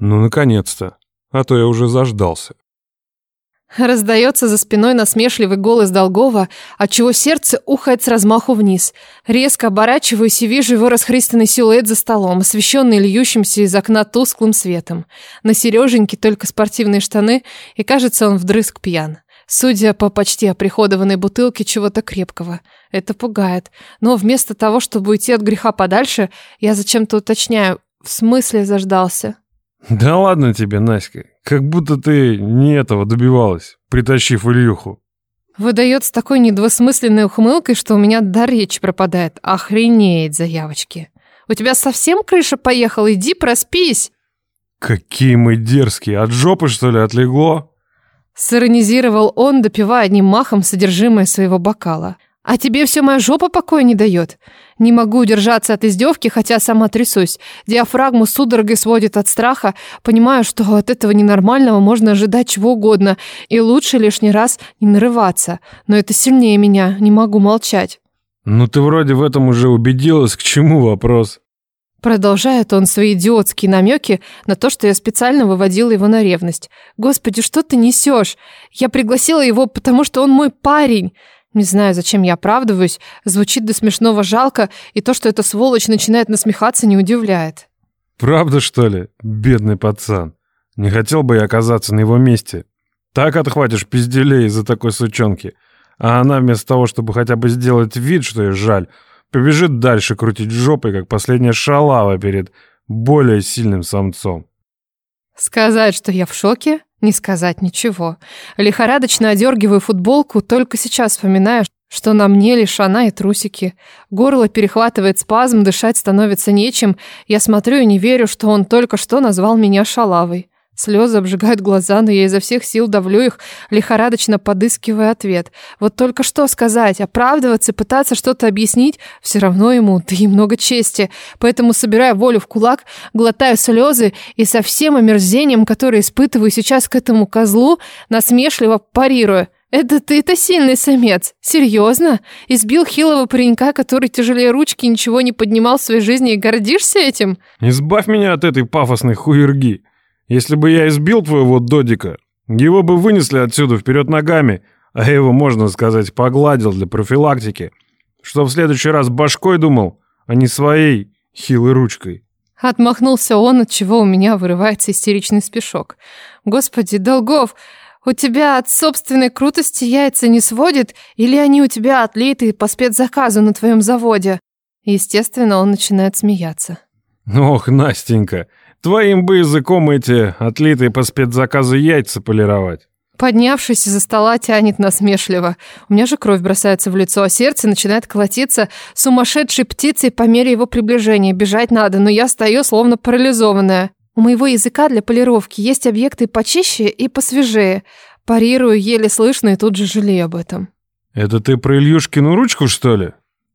Ну, наконец-то а то я уже заждался. Раздается за спиной насмешливый голос Долгова, отчего сердце ухает с размаху вниз. Резко оборачиваюсь и вижу его расхристанный силуэт за столом, освещенный льющимся из окна тусклым светом. На Сереженьке только спортивные штаны, и кажется, он вдрызг пьян. Судя по почти оприходованной бутылке чего-то крепкого. Это пугает. Но вместо того, чтобы уйти от греха подальше, я зачем-то уточняю, в смысле заждался? Да ладно тебе, Наська. Как будто ты не этого добивалась, притащив Ильюху. Выдает с такой недвусмысленной ухмылкой, что у меня до речи пропадает. Охренеть, заявочки. У тебя совсем крыша поехала? Иди проспись. Какие мы дерзкие. От жопы, что ли, отлегло? Сиронизировал он, допивая одним махом содержимое своего бокала. А тебе все моя жопа покоя не дает. Не могу удержаться от издевки, хотя сама трясусь. Диафрагму судорогой сводит от страха. Понимаю, что от этого ненормального можно ожидать чего угодно. И лучше лишний раз не нарываться. Но это сильнее меня. Не могу молчать. Ну ты вроде в этом уже убедилась. К чему вопрос? Продолжает он свои идиотские намеки на то, что я специально выводила его на ревность. Господи, что ты несешь? Я пригласила его, потому что он мой парень. Не знаю, зачем я оправдываюсь. Звучит до смешного жалко, и то, что эта сволочь начинает насмехаться, не удивляет. Правда, что ли? Бедный пацан. Не хотел бы я оказаться на его месте. Так отхватишь пизделей из-за такой сучонки. А она вместо того, чтобы хотя бы сделать вид, что ей жаль, побежит дальше крутить жопой, как последняя шалава перед более сильным самцом. Сказать, что я в шоке, не сказать ничего. Лихорадочно одергиваю футболку, только сейчас вспоминаю, что на мне лишь она и трусики. Горло перехватывает спазм, дышать становится нечем. Я смотрю и не верю, что он только что назвал меня шалавой. Слезы обжигают глаза, но я изо всех сил давлю их, лихорадочно подыскивая ответ. Вот только что сказать, оправдываться, пытаться что-то объяснить, все равно ему, да и много чести. Поэтому, собирая волю в кулак, глотаю слезы и со всем омерзением, которое испытываю сейчас к этому козлу, насмешливо парирую. «Это ты-то сильный самец? Серьезно? Избил хилого паренька, который тяжелее ручки ничего не поднимал в своей жизни и гордишься этим?» «Избавь меня от этой пафосной хуерги!» Если бы я избил твоего Додика, его бы вынесли отсюда вперед ногами, а я его, можно сказать, погладил для профилактики, что в следующий раз башкой думал, а не своей хилой ручкой. Отмахнулся он, от чего у меня вырывается истеричный спешок. Господи, Долгов, у тебя от собственной крутости яйца не сводит, или они у тебя отлиты по спецзаказу на твоем заводе? Естественно, он начинает смеяться. Ох, Настенька, Твоим бы языком эти отлитые по спецзаказу яйца полировать. Поднявшись из-за стола, тянет насмешливо. У меня же кровь бросается в лицо, а сердце начинает колотиться сумасшедшей птицей по мере его приближения. Бежать надо, но я стою словно парализованная. У моего языка для полировки есть объекты почище и посвежее. Парирую еле слышно и тут же жалею об этом. Это ты про Ильюшкину ручку, что ли?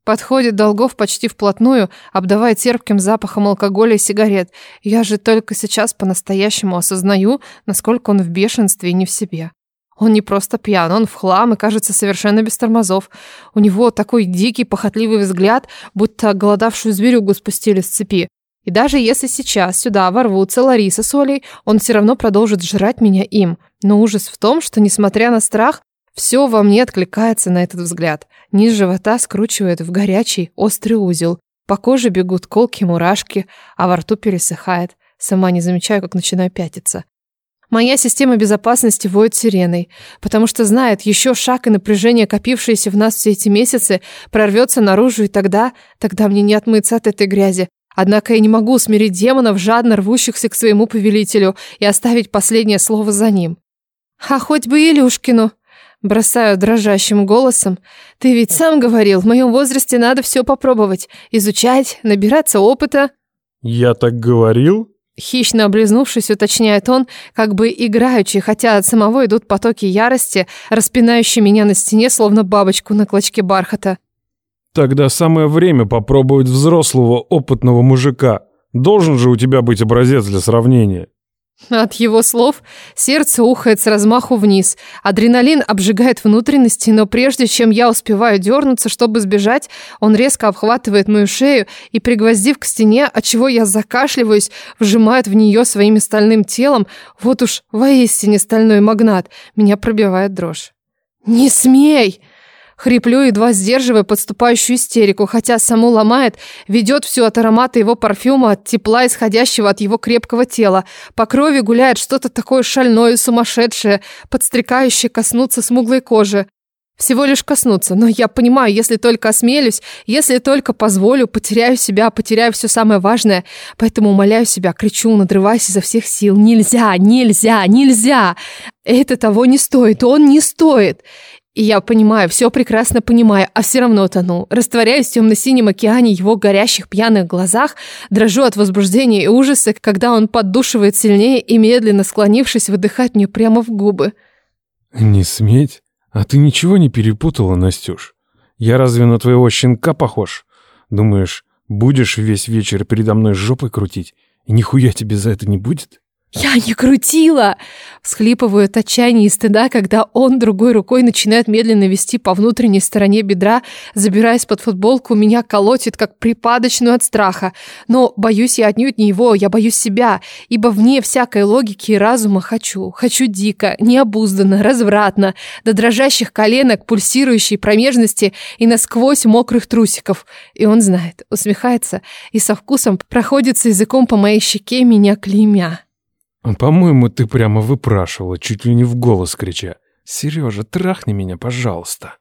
Подходит Долгов почти вплотную, обдавая терпким запахом алкоголя и сигарет. Я же только сейчас по-настоящему осознаю, насколько он в бешенстве и не в себе. Он не просто пьян, он в хлам и кажется совершенно без тормозов. У него такой дикий, похотливый взгляд, будто голодавшую зверюгу спустили с цепи. И даже если сейчас сюда ворвутся Лариса с Олей, он все равно продолжит жрать меня им. Но ужас в том, что, несмотря на страх, все во мне откликается на этот взгляд. Низ живота скручивает в горячий, острый узел. По коже бегут колки мурашки, а во рту пересыхает. Сама не замечаю, как начинаю пятиться. Моя система безопасности воет сиреной, потому что знает, еще шаг и напряжение, копившееся в нас все эти месяцы, прорвется наружу, и тогда, тогда мне не отмыться от этой грязи. Однако я не могу смирить демонов, жадно рвущихся к своему повелителю, и оставить последнее слово за ним. А хоть бы Илюшкину. Бросаю дрожащим голосом. Ты ведь сам говорил, в моем возрасте надо все попробовать. Изучать, набираться опыта. Я так говорил? Хищно облизнувшись, уточняет он, как бы играючи, хотя от самого идут потоки ярости, распинающие меня на стене, словно бабочку на клочке бархата. Тогда самое время попробовать взрослого, опытного мужика. Должен же у тебя быть образец для сравнения. От его слов сердце ухает с размаху вниз. Адреналин обжигает внутренности, но прежде чем я успеваю дернуться, чтобы сбежать, он резко обхватывает мою шею и, пригвоздив к стене, от чего я закашливаюсь, вжимает в нее своим стальным телом. Вот уж воистине стальной магнат. Меня пробивает дрожь. «Не смей!» Хриплю, едва сдерживая подступающую истерику, хотя саму ломает, ведет всю от аромата его парфюма, от тепла, исходящего от его крепкого тела. По крови гуляет что-то такое шальное и сумасшедшее, подстрекающее коснуться смуглой кожи. Всего лишь коснуться, но я понимаю, если только осмелюсь, если только позволю, потеряю себя, потеряю все самое важное. Поэтому умоляю себя, кричу, надрываясь изо всех сил. Нельзя, нельзя, нельзя! Это того не стоит, он не стоит. И я понимаю, все прекрасно понимаю, а все равно тону. Растворяюсь в темно-синем океане его горящих пьяных глазах, дрожу от возбуждения и ужаса, когда он поддушивает сильнее и, медленно склонившись, выдыхает мне прямо в губы. «Не сметь? А ты ничего не перепутала, Настюш? Я разве на твоего щенка похож? Думаешь, будешь весь вечер передо мной жопой крутить, и нихуя тебе за это не будет?» «Я не крутила!» Всхлипываю от отчаяния и стыда, когда он другой рукой начинает медленно вести по внутренней стороне бедра, забираясь под футболку, меня колотит, как припадочную от страха. Но боюсь я отнюдь не его, я боюсь себя, ибо вне всякой логики и разума хочу. Хочу дико, необузданно, развратно, до дрожащих коленок, пульсирующей промежности и насквозь мокрых трусиков. И он знает, усмехается и со вкусом проходится языком по моей щеке, меня клеймя. «По-моему, ты прямо выпрашивала, чуть ли не в голос крича. Сережа, трахни меня, пожалуйста».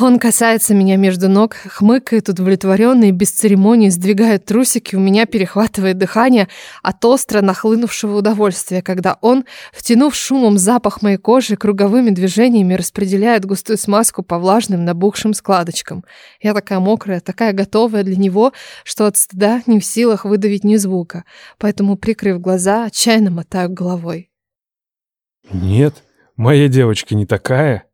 Он касается меня между ног, хмыкает удовлетворенно и без церемонии сдвигает трусики, у меня перехватывает дыхание от остро нахлынувшего удовольствия, когда он, втянув шумом запах моей кожи, круговыми движениями распределяет густую смазку по влажным набухшим складочкам. Я такая мокрая, такая готовая для него, что от стыда не в силах выдавить ни звука, поэтому, прикрыв глаза, отчаянно мотаю головой. «Нет, моя девочка не такая»,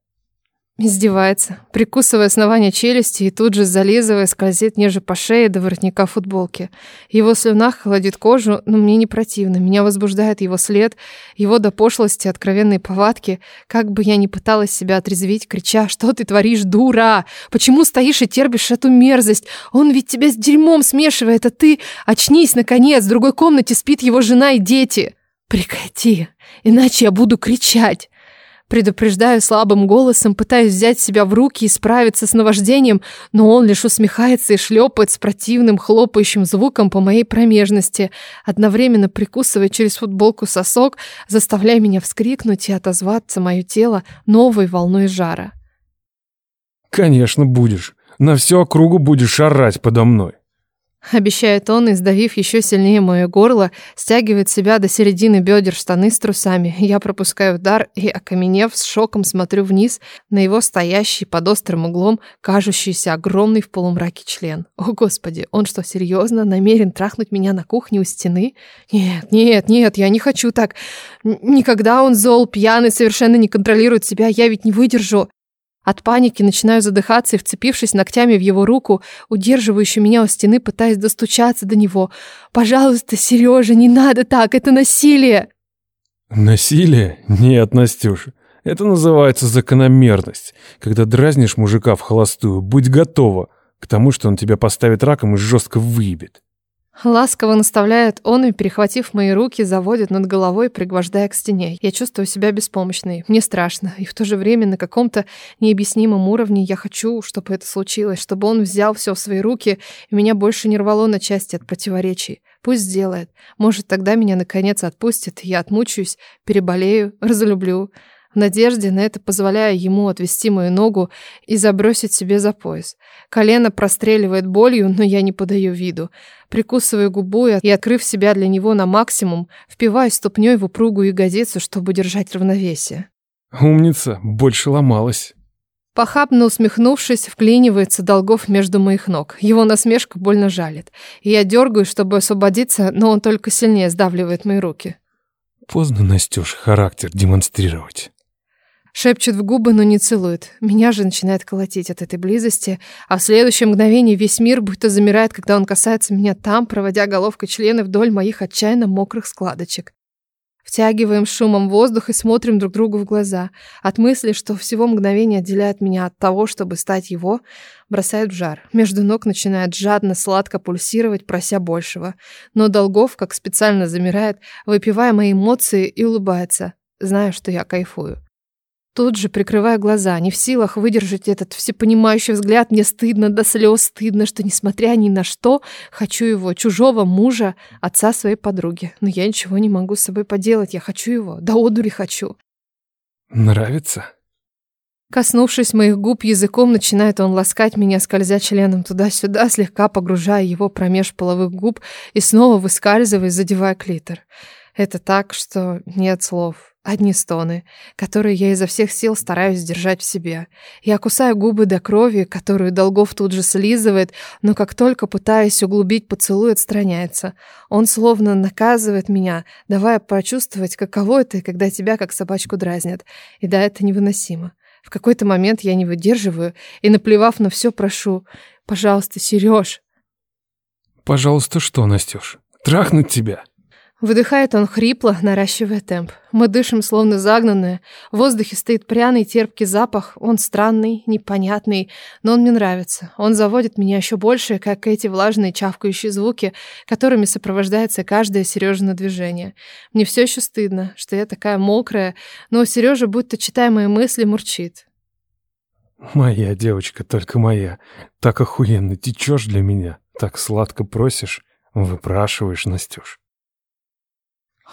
Издевается, прикусывая основание челюсти и тут же зализывая, скользит ниже по шее до воротника футболки. Его слюна холодит кожу, но мне не противно. Меня возбуждает его след, его до пошлости откровенные повадки. Как бы я ни пыталась себя отрезвить, крича «Что ты творишь, дура? Почему стоишь и терпишь эту мерзость? Он ведь тебя с дерьмом смешивает, а ты... Очнись, наконец, в другой комнате спит его жена и дети!» «Прекрати, иначе я буду кричать!» Предупреждаю слабым голосом, пытаюсь взять себя в руки и справиться с наваждением, но он лишь усмехается и шлепает с противным хлопающим звуком по моей промежности, одновременно прикусывая через футболку сосок, заставляя меня вскрикнуть и отозваться мое тело новой волной жара. «Конечно будешь. На всю округу будешь орать подо мной». Обещает он, и, сдавив еще сильнее мое горло, стягивает себя до середины бедер штаны с трусами. Я пропускаю удар и, окаменев, с шоком смотрю вниз на его стоящий под острым углом, кажущийся огромный в полумраке член. О, Господи, он что, серьезно намерен трахнуть меня на кухне у стены? Нет, нет, нет, я не хочу так. Никогда он зол, пьяный, совершенно не контролирует себя, я ведь не выдержу. От паники начинаю задыхаться и, вцепившись ногтями в его руку, удерживающую меня у стены, пытаясь достучаться до него. «Пожалуйста, Сережа, не надо так, это насилие!» «Насилие? Нет, Настюша. Это называется закономерность. Когда дразнишь мужика в холостую, будь готова к тому, что он тебя поставит раком и жестко выебет. Ласково наставляет он и, перехватив мои руки, заводит над головой, пригвождая к стене. Я чувствую себя беспомощной. Мне страшно. И в то же время на каком-то необъяснимом уровне я хочу, чтобы это случилось, чтобы он взял все в свои руки, и меня больше не рвало на части от противоречий. Пусть сделает. Может, тогда меня наконец отпустит, я отмучаюсь, переболею, разлюблю. В надежде на это позволяя ему отвести мою ногу и забросить себе за пояс. Колено простреливает болью, но я не подаю виду. Прикусываю губу и, открыв себя для него на максимум, впиваюсь ступней в упругую ягодицу, чтобы держать равновесие. Умница, больше ломалась. Похабно усмехнувшись, вклинивается долгов между моих ног. Его насмешка больно жалит. И я дергаюсь, чтобы освободиться, но он только сильнее сдавливает мои руки. Поздно, Настюш, характер демонстрировать. Шепчет в губы, но не целует. Меня же начинает колотить от этой близости, а в следующее мгновение весь мир будто замирает, когда он касается меня там, проводя головкой члены вдоль моих отчаянно мокрых складочек. Втягиваем шумом воздух и смотрим друг другу в глаза. От мысли, что всего мгновение отделяет меня от того, чтобы стать его, бросает в жар. Между ног начинает жадно, сладко пульсировать, прося большего. Но Долгов, как специально замирает, выпивая мои эмоции и улыбается, зная, что я кайфую. Тут же, прикрывая глаза, не в силах выдержать этот всепонимающий взгляд, мне стыдно до слез, стыдно, что, несмотря ни на что, хочу его, чужого мужа, отца своей подруги. Но я ничего не могу с собой поделать, я хочу его, да одури хочу. Нравится? Коснувшись моих губ языком, начинает он ласкать меня, скользя членом туда-сюда, слегка погружая его промеж половых губ и снова выскальзывая, задевая клитор. Это так, что нет слов. Одни стоны, которые я изо всех сил стараюсь держать в себе. Я кусаю губы до крови, которую Долгов тут же слизывает, но как только пытаюсь углубить поцелуй, отстраняется. Он словно наказывает меня, давая почувствовать, каково это, когда тебя как собачку дразнят. И да, это невыносимо. В какой-то момент я не выдерживаю и, наплевав на все, прошу «Пожалуйста, Сереж». «Пожалуйста, что, Настюш? Трахнуть тебя?» Выдыхает он хрипло, наращивая темп. Мы дышим, словно загнанные. В воздухе стоит пряный, терпкий запах. Он странный, непонятный, но он мне нравится. Он заводит меня еще больше, как эти влажные чавкающие звуки, которыми сопровождается каждое Сережина движение. Мне все еще стыдно, что я такая мокрая, но Сережа, будто читая мои мысли, мурчит. Моя девочка, только моя. Так охуенно течешь для меня, так сладко просишь, выпрашиваешь, Настюш.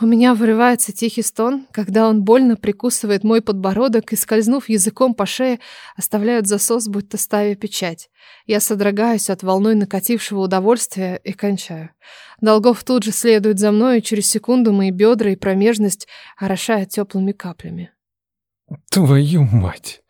У меня вырывается тихий стон, когда он больно прикусывает мой подбородок и, скользнув языком по шее, оставляет засос, будто ставя печать. Я содрогаюсь от волной накатившего удовольствия и кончаю. Долгов тут же следует за мной, и через секунду мои бедра и промежность орошают теплыми каплями. Твою мать!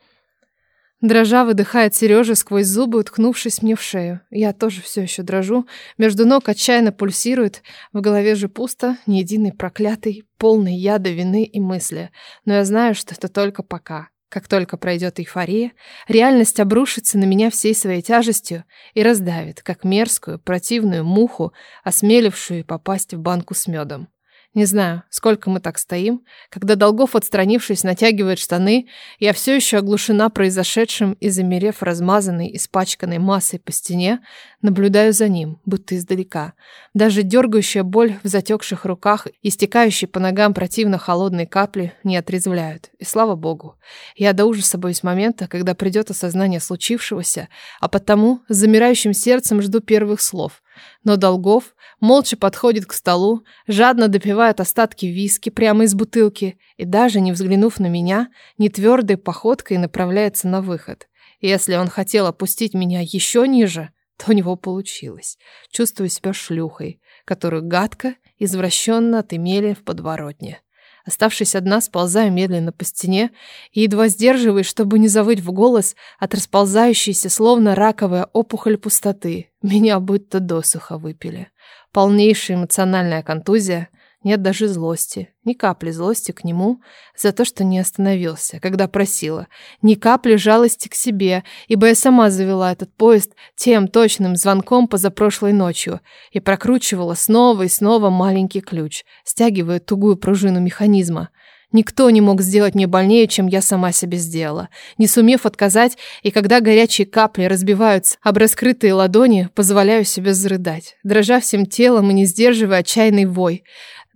Дрожа выдыхает Сережа сквозь зубы, уткнувшись мне в шею. Я тоже все еще дрожу. Между ног отчаянно пульсирует. В голове же пусто, ни единый проклятый, полный яда, вины и мысли. Но я знаю, что это только пока. Как только пройдет эйфория, реальность обрушится на меня всей своей тяжестью и раздавит, как мерзкую, противную муху, осмелившую попасть в банку с медом. Не знаю, сколько мы так стоим. Когда Долгов, отстранившись, натягивает штаны, я все еще оглушена произошедшим и, замерев размазанной, испачканной массой по стене, наблюдаю за ним, будто издалека. Даже дергающая боль в затекших руках и стекающие по ногам противно холодные капли не отрезвляют. И слава богу. Я до ужаса боюсь момента, когда придет осознание случившегося, а потому с замирающим сердцем жду первых слов. Но Долгов молча подходит к столу, жадно допивает остатки виски прямо из бутылки и даже не взглянув на меня, нетвердой походкой направляется на выход. Если он хотел опустить меня еще ниже, то у него получилось. Чувствую себя шлюхой, которую гадко, извращенно отымели в подворотне. Оставшись одна, сползаю медленно по стене и едва сдерживаюсь, чтобы не завыть в голос от расползающейся, словно раковая опухоль пустоты. Меня будто досуха выпили. Полнейшая эмоциональная контузия, нет даже злости, ни капли злости к нему за то, что не остановился, когда просила, ни капли жалости к себе, ибо я сама завела этот поезд тем точным звонком позапрошлой ночью и прокручивала снова и снова маленький ключ, стягивая тугую пружину механизма. Никто не мог сделать мне больнее, чем я сама себе сделала. Не сумев отказать, и когда горячие капли разбиваются об раскрытые ладони, позволяю себе зарыдать, дрожа всем телом и не сдерживая отчаянный вой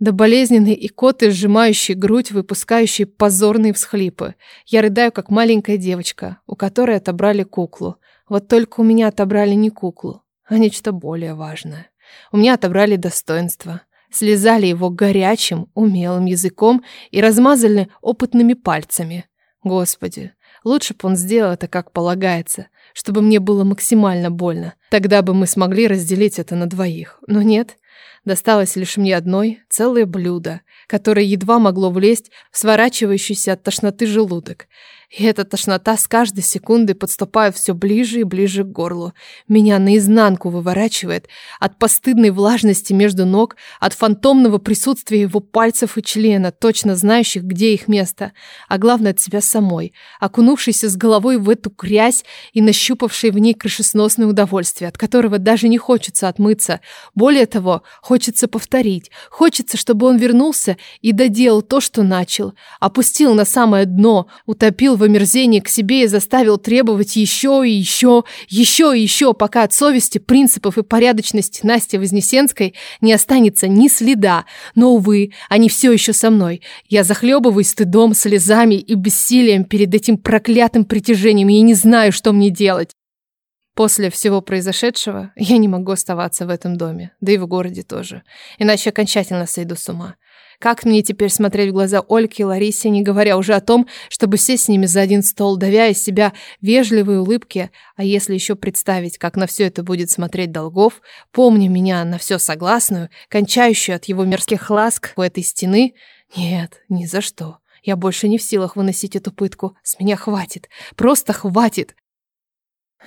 до болезненной икоты, сжимающей грудь, выпускающей позорные всхлипы. Я рыдаю, как маленькая девочка, у которой отобрали куклу. Вот только у меня отобрали не куклу, а нечто более важное. У меня отобрали достоинство. Слезали его горячим, умелым языком и размазали опытными пальцами. Господи, лучше бы он сделал это как полагается, чтобы мне было максимально больно. Тогда бы мы смогли разделить это на двоих. Но нет, Досталось лишь мне одной целое блюдо, которое едва могло влезть в сворачивающийся от тошноты желудок. И эта тошнота с каждой секундой подступает все ближе и ближе к горлу. Меня наизнанку выворачивает от постыдной влажности между ног, от фантомного присутствия его пальцев и члена, точно знающих, где их место, а главное от себя самой, окунувшейся с головой в эту грязь и нащупавшей в ней крышесносное удовольствие, от которого даже не хочется отмыться. Более того, хочется повторить. Хочется, чтобы он вернулся и доделал то, что начал. Опустил на самое дно, утопил в омерзении к себе и заставил требовать еще и еще, еще и еще, пока от совести, принципов и порядочности Насти Вознесенской не останется ни следа. Но, увы, они все еще со мной. Я захлебываюсь стыдом, слезами и бессилием перед этим проклятым притяжением и не знаю, что мне делать. После всего произошедшего я не могу оставаться в этом доме, да и в городе тоже, иначе окончательно сойду с ума. Как мне теперь смотреть в глаза Ольке и Ларисе, не говоря уже о том, чтобы сесть с ними за один стол, давя из себя вежливые улыбки, а если еще представить, как на все это будет смотреть Долгов, помня меня на все согласную, кончающую от его мерзких ласк у этой стены, нет, ни за что. Я больше не в силах выносить эту пытку. С меня хватит. Просто хватит.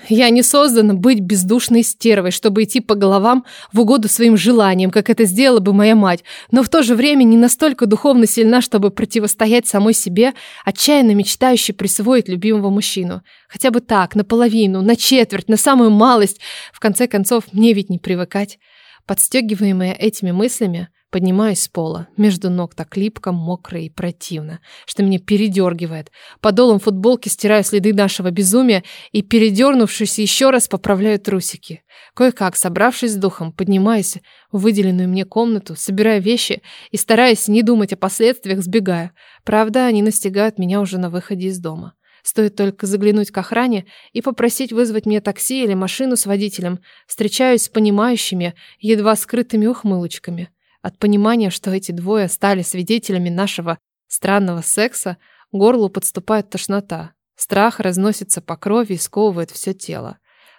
Я не создана быть бездушной стервой, чтобы идти по головам в угоду своим желаниям, как это сделала бы моя мать, но в то же время не настолько духовно сильна, чтобы противостоять самой себе, отчаянно мечтающей присвоить любимого мужчину. Хотя бы так, наполовину, на четверть, на самую малость. В конце концов, мне ведь не привыкать. Подстегиваемая этими мыслями, Поднимаюсь с пола. Между ног так липко, мокро и противно, что меня передергивает. Подолом футболки стираю следы нашего безумия и, передернувшись еще раз, поправляю трусики. Кое-как, собравшись с духом, поднимаюсь в выделенную мне комнату, собираю вещи и, стараясь не думать о последствиях, сбегаю. Правда, они настигают меня уже на выходе из дома. Стоит только заглянуть к охране и попросить вызвать мне такси или машину с водителем. Встречаюсь с понимающими, едва скрытыми ухмылочками. От понимания, что эти двое стали свидетелями нашего странного секса, горлу подступает тошнота. Страх разносится по крови и сковывает все тело.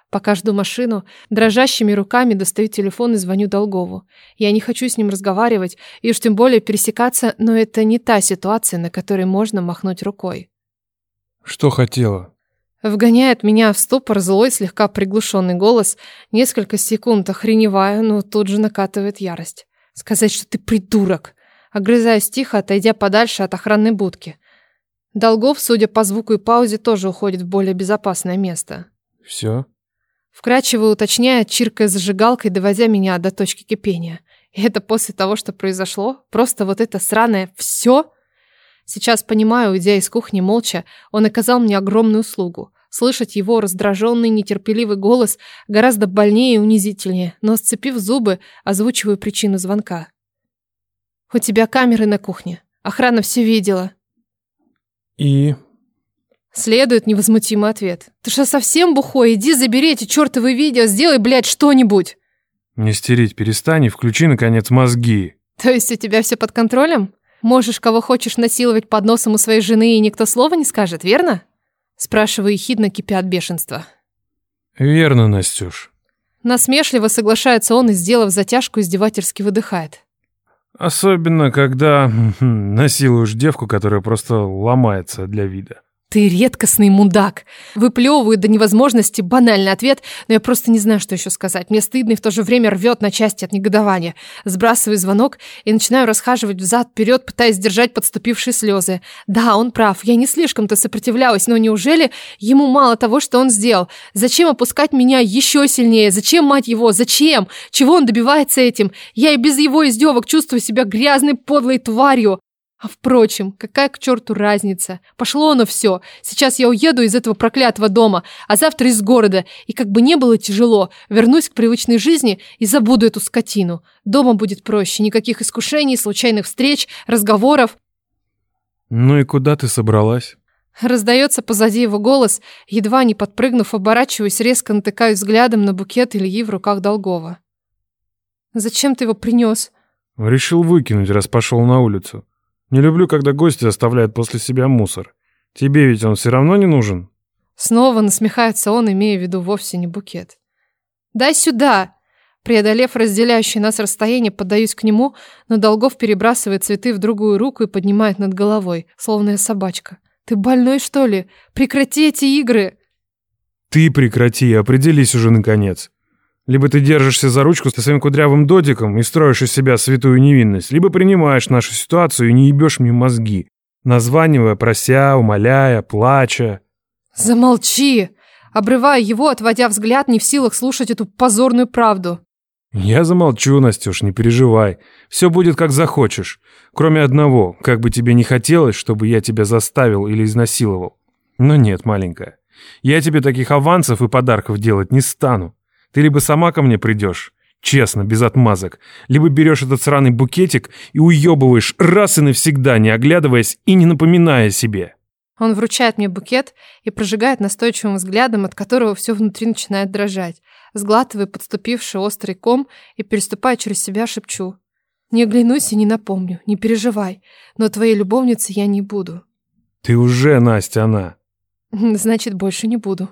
Пока жду машину, дрожащими руками достаю телефон и звоню Долгову. Я не хочу с ним разговаривать и уж тем более пересекаться, но это не та ситуация, на которой можно махнуть рукой. Что хотела? Вгоняет меня в ступор злой, слегка приглушенный голос. Несколько секунд охреневаю, но тут же накатывает ярость. Сказать, что ты придурок. Огрызаюсь тихо, отойдя подальше от охранной будки. Долгов, судя по звуку и паузе, тоже уходит в более безопасное место. Все? Вкрадчиво уточняя, чиркая зажигалкой, доводя меня до точки кипения. И это после того, что произошло? Просто вот это сраное «все»? Сейчас понимаю, уйдя из кухни молча, он оказал мне огромную услугу. Слышать его раздраженный, нетерпеливый голос гораздо больнее и унизительнее, но, сцепив зубы, озвучиваю причину звонка. «У тебя камеры на кухне. Охрана все видела». И? Следует невозмутимый ответ. «Ты что, совсем бухой? Иди забери эти чертовы видео, сделай, блядь, что-нибудь!» Не стереть перестань и включи, наконец, мозги. «То есть у тебя все под контролем? Можешь кого хочешь насиловать под носом у своей жены, и никто слова не скажет, верно?» Спрашиваю ехидно, кипя от бешенства. Верно, Настюш. Насмешливо соглашается он и, сделав затяжку, издевательски выдыхает. Особенно, когда [laughs] насилуешь девку, которая просто ломается для вида. Ты редкостный мудак. Выплевываю до невозможности банальный ответ, но я просто не знаю, что еще сказать. Мне стыдно и в то же время рвет на части от негодования. Сбрасываю звонок и начинаю расхаживать взад-вперед, пытаясь сдержать подступившие слезы. Да, он прав, я не слишком-то сопротивлялась, но неужели ему мало того, что он сделал? Зачем опускать меня еще сильнее? Зачем, мать его, зачем? Чего он добивается этим? Я и без его издевок чувствую себя грязной, подлой тварью. А впрочем, какая к черту разница? Пошло оно все. Сейчас я уеду из этого проклятого дома, а завтра из города. И как бы не было тяжело, вернусь к привычной жизни и забуду эту скотину. Дома будет проще. Никаких искушений, случайных встреч, разговоров. Ну и куда ты собралась? Раздается позади его голос, едва не подпрыгнув, оборачиваюсь, резко натыкаюсь взглядом на букет Ильи в руках Долгова. «Зачем ты его принес?» Решил выкинуть, раз пошел на улицу. Не люблю, когда гости оставляют после себя мусор. Тебе ведь он все равно не нужен. Снова насмехается он, имея в виду вовсе не букет. «Дай сюда!» Преодолев разделяющее нас расстояние, поддаюсь к нему, но Долгов перебрасывает цветы в другую руку и поднимает над головой, словно я собачка. «Ты больной, что ли? Прекрати эти игры!» «Ты прекрати, определись уже наконец!» Либо ты держишься за ручку со своим кудрявым додиком и строишь из себя святую невинность, либо принимаешь нашу ситуацию и не ебешь мне мозги, названивая, прося, умоляя, плача. Замолчи! Обрывая его, отводя взгляд, не в силах слушать эту позорную правду. Я замолчу, Настюш, не переживай. Все будет как захочешь. Кроме одного, как бы тебе не хотелось, чтобы я тебя заставил или изнасиловал. Но нет, маленькая. Я тебе таких авансов и подарков делать не стану. Ты либо сама ко мне придешь, честно, без отмазок, либо берешь этот сраный букетик и уебываешь раз и навсегда, не оглядываясь и не напоминая себе. Он вручает мне букет и прожигает настойчивым взглядом, от которого все внутри начинает дрожать. Сглатывая подступивший острый ком и переступая через себя, шепчу. «Не оглянусь и не напомню, не переживай, но твоей любовницей я не буду». «Ты уже, Настя, она». [laughs] «Значит, больше не буду».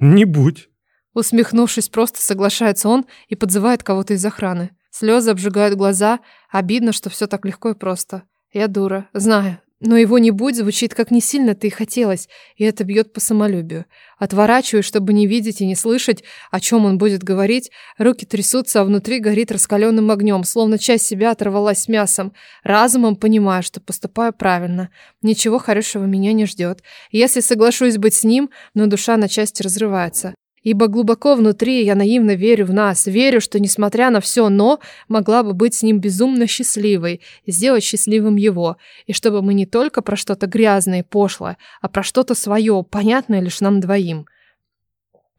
«Не будь». Усмехнувшись, просто соглашается он и подзывает кого-то из охраны. Слезы обжигают глаза, обидно, что все так легко и просто. Я дура, знаю, но его не будь звучит как не сильно-то и хотелось, и это бьет по самолюбию. Отворачиваюсь, чтобы не видеть и не слышать, о чем он будет говорить. Руки трясутся, а внутри горит раскаленным огнем, словно часть себя оторвалась мясом. Разумом понимаю, что поступаю правильно. Ничего хорошего меня не ждет. Если соглашусь быть с ним, но душа на части разрывается. Ибо глубоко внутри я наивно верю в нас, верю, что, несмотря на все «но», могла бы быть с ним безумно счастливой сделать счастливым его, и чтобы мы не только про что-то грязное и пошлое, а про что-то свое, понятное лишь нам двоим.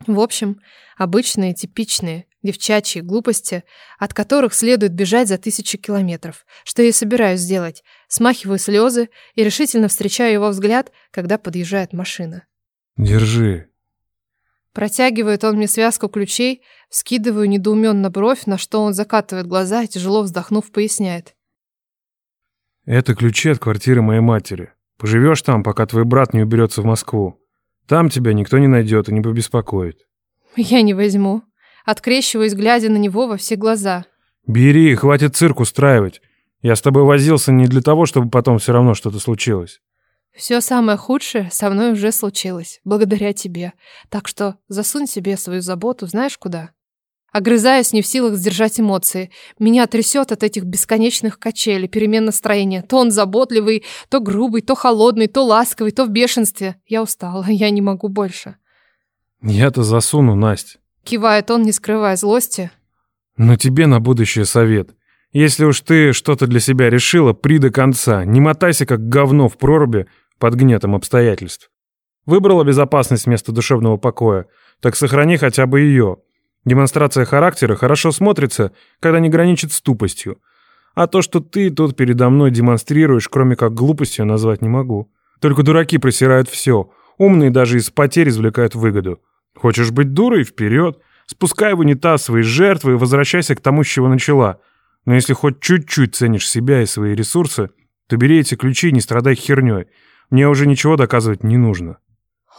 В общем, обычные, типичные, девчачьи глупости, от которых следует бежать за тысячи километров, что я собираюсь сделать. Смахиваю слезы и решительно встречаю его взгляд, когда подъезжает машина. «Держи», Протягивает он мне связку ключей, скидываю недоуменно бровь, на что он закатывает глаза и, тяжело вздохнув, поясняет. Это ключи от квартиры моей матери. Поживешь там, пока твой брат не уберется в Москву. Там тебя никто не найдет и не побеспокоит. Я не возьму. Открещиваюсь, глядя на него во все глаза. Бери, хватит цирк устраивать. Я с тобой возился не для того, чтобы потом все равно что-то случилось. Все самое худшее со мной уже случилось, благодаря тебе. Так что засунь себе свою заботу знаешь куда. Огрызаюсь, не в силах сдержать эмоции. Меня трясет от этих бесконечных качелей, перемен настроения. То он заботливый, то грубый, то холодный, то ласковый, то в бешенстве. Я устала, [laughs] я не могу больше. Я-то засуну, Настя. Кивает он, не скрывая злости. Но тебе на будущее совет. Если уж ты что-то для себя решила, при до конца. Не мотайся, как говно в проруби под гнетом обстоятельств. Выбрала безопасность вместо душевного покоя, так сохрани хотя бы ее. Демонстрация характера хорошо смотрится, когда не граничит с тупостью. А то, что ты тут передо мной демонстрируешь, кроме как глупостью, назвать не могу. Только дураки просирают все. Умные даже из потерь извлекают выгоду. Хочешь быть дурой? Вперед! Спускай в унитаз свои жертвы и возвращайся к тому, с чего начала. Но если хоть чуть-чуть ценишь себя и свои ресурсы, то бери эти ключи и не страдай херней. Мне уже ничего доказывать не нужно.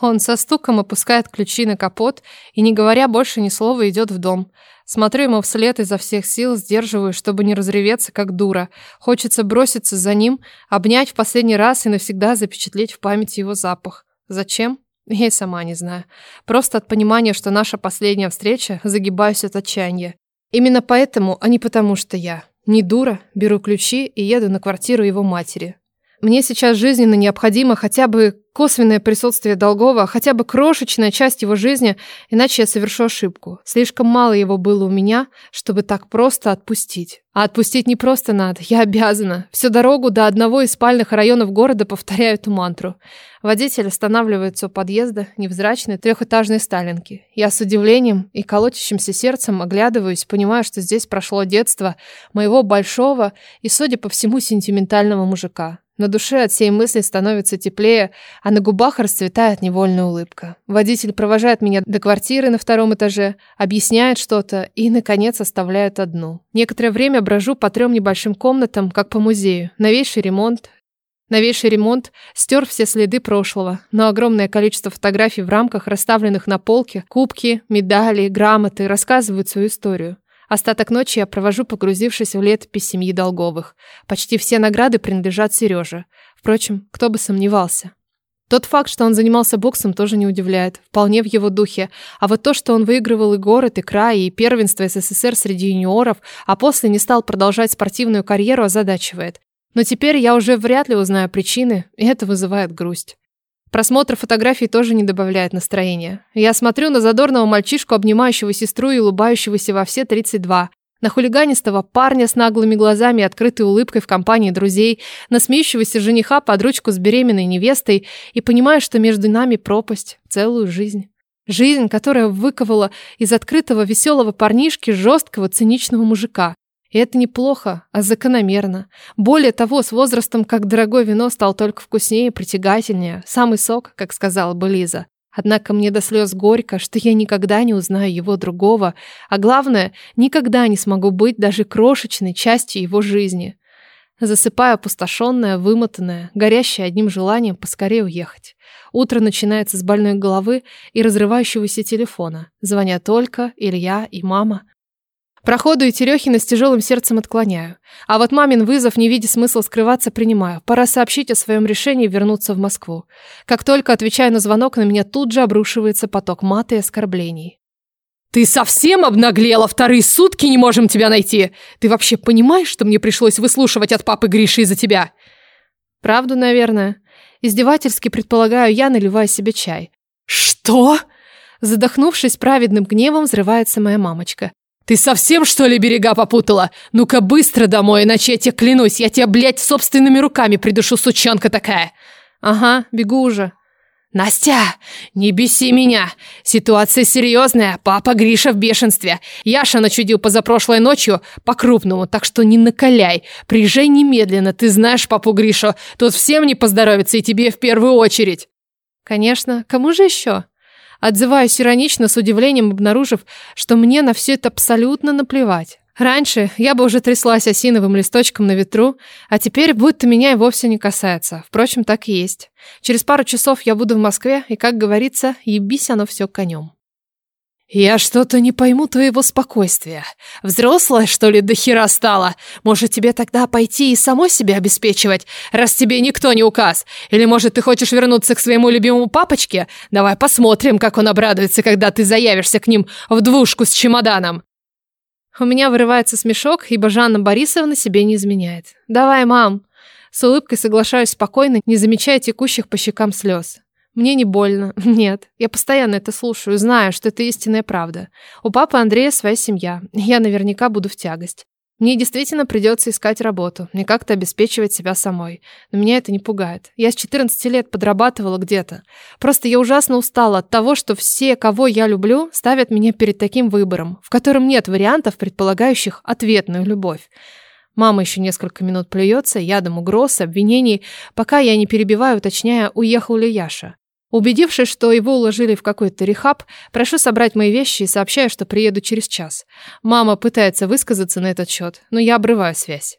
Он со стуком опускает ключи на капот и, не говоря больше ни слова, идет в дом. Смотрю ему вслед изо всех сил, сдерживаю, чтобы не разреветься, как дура. Хочется броситься за ним, обнять в последний раз и навсегда запечатлеть в памяти его запах. Зачем? Я и сама не знаю. Просто от понимания, что наша последняя встреча, загибаюсь от отчаяния. Именно поэтому, а не потому, что я. Не дура, беру ключи и еду на квартиру его матери. Мне сейчас жизненно необходимо хотя бы косвенное присутствие Долгова, хотя бы крошечная часть его жизни, иначе я совершу ошибку. Слишком мало его было у меня, чтобы так просто отпустить. А отпустить не просто надо, я обязана. Всю дорогу до одного из спальных районов города повторяю эту мантру. Водитель останавливается у подъезда невзрачной трехэтажной сталинки. Я с удивлением и колотящимся сердцем оглядываюсь, понимая, что здесь прошло детство моего большого и, судя по всему, сентиментального мужика. На душе от всей мысли становится теплее, а на губах расцветает невольная улыбка. Водитель провожает меня до квартиры на втором этаже, объясняет что-то и, наконец, оставляет одну. Некоторое время брожу по трем небольшим комнатам, как по музею. Новейший ремонт, Новейший ремонт стер все следы прошлого, но огромное количество фотографий в рамках, расставленных на полке, кубки, медали, грамоты, рассказывают свою историю. Остаток ночи я провожу, погрузившись в летопись семьи Долговых. Почти все награды принадлежат Сереже. Впрочем, кто бы сомневался. Тот факт, что он занимался боксом, тоже не удивляет. Вполне в его духе. А вот то, что он выигрывал и город, и край, и первенство СССР среди юниоров, а после не стал продолжать спортивную карьеру, озадачивает. Но теперь я уже вряд ли узнаю причины, и это вызывает грусть. Просмотр фотографий тоже не добавляет настроения. Я смотрю на задорного мальчишку, обнимающего сестру и улыбающегося во все 32. На хулиганистого парня с наглыми глазами и открытой улыбкой в компании друзей, на смеющегося жениха под ручку с беременной невестой и понимаю, что между нами пропасть, целую жизнь. Жизнь, которая выковала из открытого веселого парнишки жесткого циничного мужика. И это неплохо, а закономерно. Более того, с возрастом, как дорогое вино, стал только вкуснее и притягательнее. Самый сок, как сказала бы Лиза. Однако мне до слез горько, что я никогда не узнаю его другого, а главное, никогда не смогу быть даже крошечной частью его жизни. Засыпаю опустошенная, вымотанная, горящая одним желанием поскорее уехать. Утро начинается с больной головы и разрывающегося телефона. Звонят только Илья и мама. Проходу и Терехина с тяжелым сердцем отклоняю. А вот мамин вызов, не видя смысла скрываться, принимаю. Пора сообщить о своем решении вернуться в Москву. Как только отвечаю на звонок, на меня тут же обрушивается поток мата и оскорблений. «Ты совсем обнаглела? Вторые сутки не можем тебя найти! Ты вообще понимаешь, что мне пришлось выслушивать от папы Гриши из-за тебя?» «Правду, наверное. Издевательски предполагаю я, наливая себе чай». «Что?» Задохнувшись праведным гневом, взрывается моя мамочка. «Ты совсем, что ли, берега попутала? Ну-ка быстро домой, иначе я тебе клянусь, я тебя, блядь, собственными руками придушу, сучанка такая!» «Ага, бегу уже». «Настя, не беси меня! Ситуация серьезная, папа Гриша в бешенстве. Яша начудил позапрошлой ночью по-крупному, так что не накаляй. Приезжай немедленно, ты знаешь папу Гришу, тут всем не поздоровится и тебе в первую очередь». «Конечно, кому же еще?» Отзываюсь иронично, с удивлением обнаружив, что мне на все это абсолютно наплевать. Раньше я бы уже тряслась осиновым листочком на ветру, а теперь будто меня и вовсе не касается. Впрочем, так и есть. Через пару часов я буду в Москве, и, как говорится, ебись оно все конем. «Я что-то не пойму твоего спокойствия. Взрослая, что ли, до хера стала? Может, тебе тогда пойти и самой себя обеспечивать, раз тебе никто не указ? Или, может, ты хочешь вернуться к своему любимому папочке? Давай посмотрим, как он обрадуется, когда ты заявишься к ним в двушку с чемоданом». У меня вырывается смешок, ибо Жанна Борисовна себе не изменяет. «Давай, мам!» С улыбкой соглашаюсь спокойно, не замечая текущих по щекам слез. Мне не больно. [laughs] Нет. Я постоянно это слушаю, знаю, что это истинная правда. У папы Андрея своя семья. Я наверняка буду в тягость. Мне действительно придется искать работу, мне как-то обеспечивать себя самой. Но меня это не пугает. Я с 14 лет подрабатывала где-то. Просто я ужасно устала от того, что все, кого я люблю, ставят меня перед таким выбором, в котором нет вариантов, предполагающих ответную любовь. Мама еще несколько минут плюется, ядом угроз, обвинений, пока я не перебиваю, уточняя, уехал ли Яша. Убедившись, что его уложили в какой-то рехаб, прошу собрать мои вещи и сообщаю, что приеду через час. Мама пытается высказаться на этот счет, но я обрываю связь.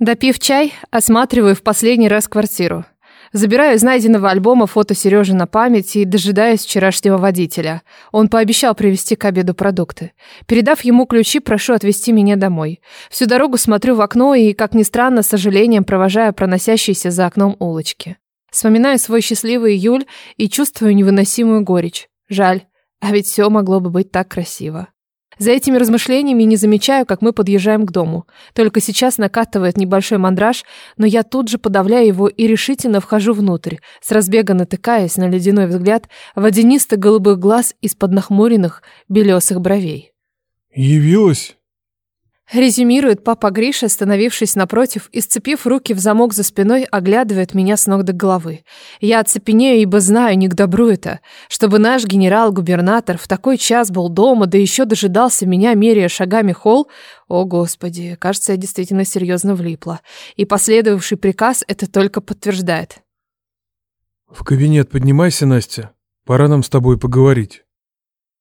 Допив чай, осматриваю в последний раз квартиру. Забираю из найденного альбома фото Сережи на память и дожидаюсь вчерашнего водителя. Он пообещал привезти к обеду продукты. Передав ему ключи, прошу отвезти меня домой. Всю дорогу смотрю в окно и, как ни странно, с сожалением провожаю проносящиеся за окном улочки. Вспоминаю свой счастливый июль и чувствую невыносимую горечь. Жаль, а ведь все могло бы быть так красиво. За этими размышлениями не замечаю, как мы подъезжаем к дому. Только сейчас накатывает небольшой мандраж, но я тут же подавляю его и решительно вхожу внутрь, с разбега натыкаясь на ледяной взгляд водянисто-голубых глаз из-под нахмуренных белесых бровей. «Явилась?» Резюмирует папа Гриша, остановившись напротив и, сцепив руки в замок за спиной, оглядывает меня с ног до головы. Я оцепенею, ибо знаю, не к добру это. Чтобы наш генерал-губернатор в такой час был дома, да еще дожидался меня, меряя шагами холл, о, Господи, кажется, я действительно серьезно влипла. И последовавший приказ это только подтверждает. «В кабинет поднимайся, Настя. Пора нам с тобой поговорить».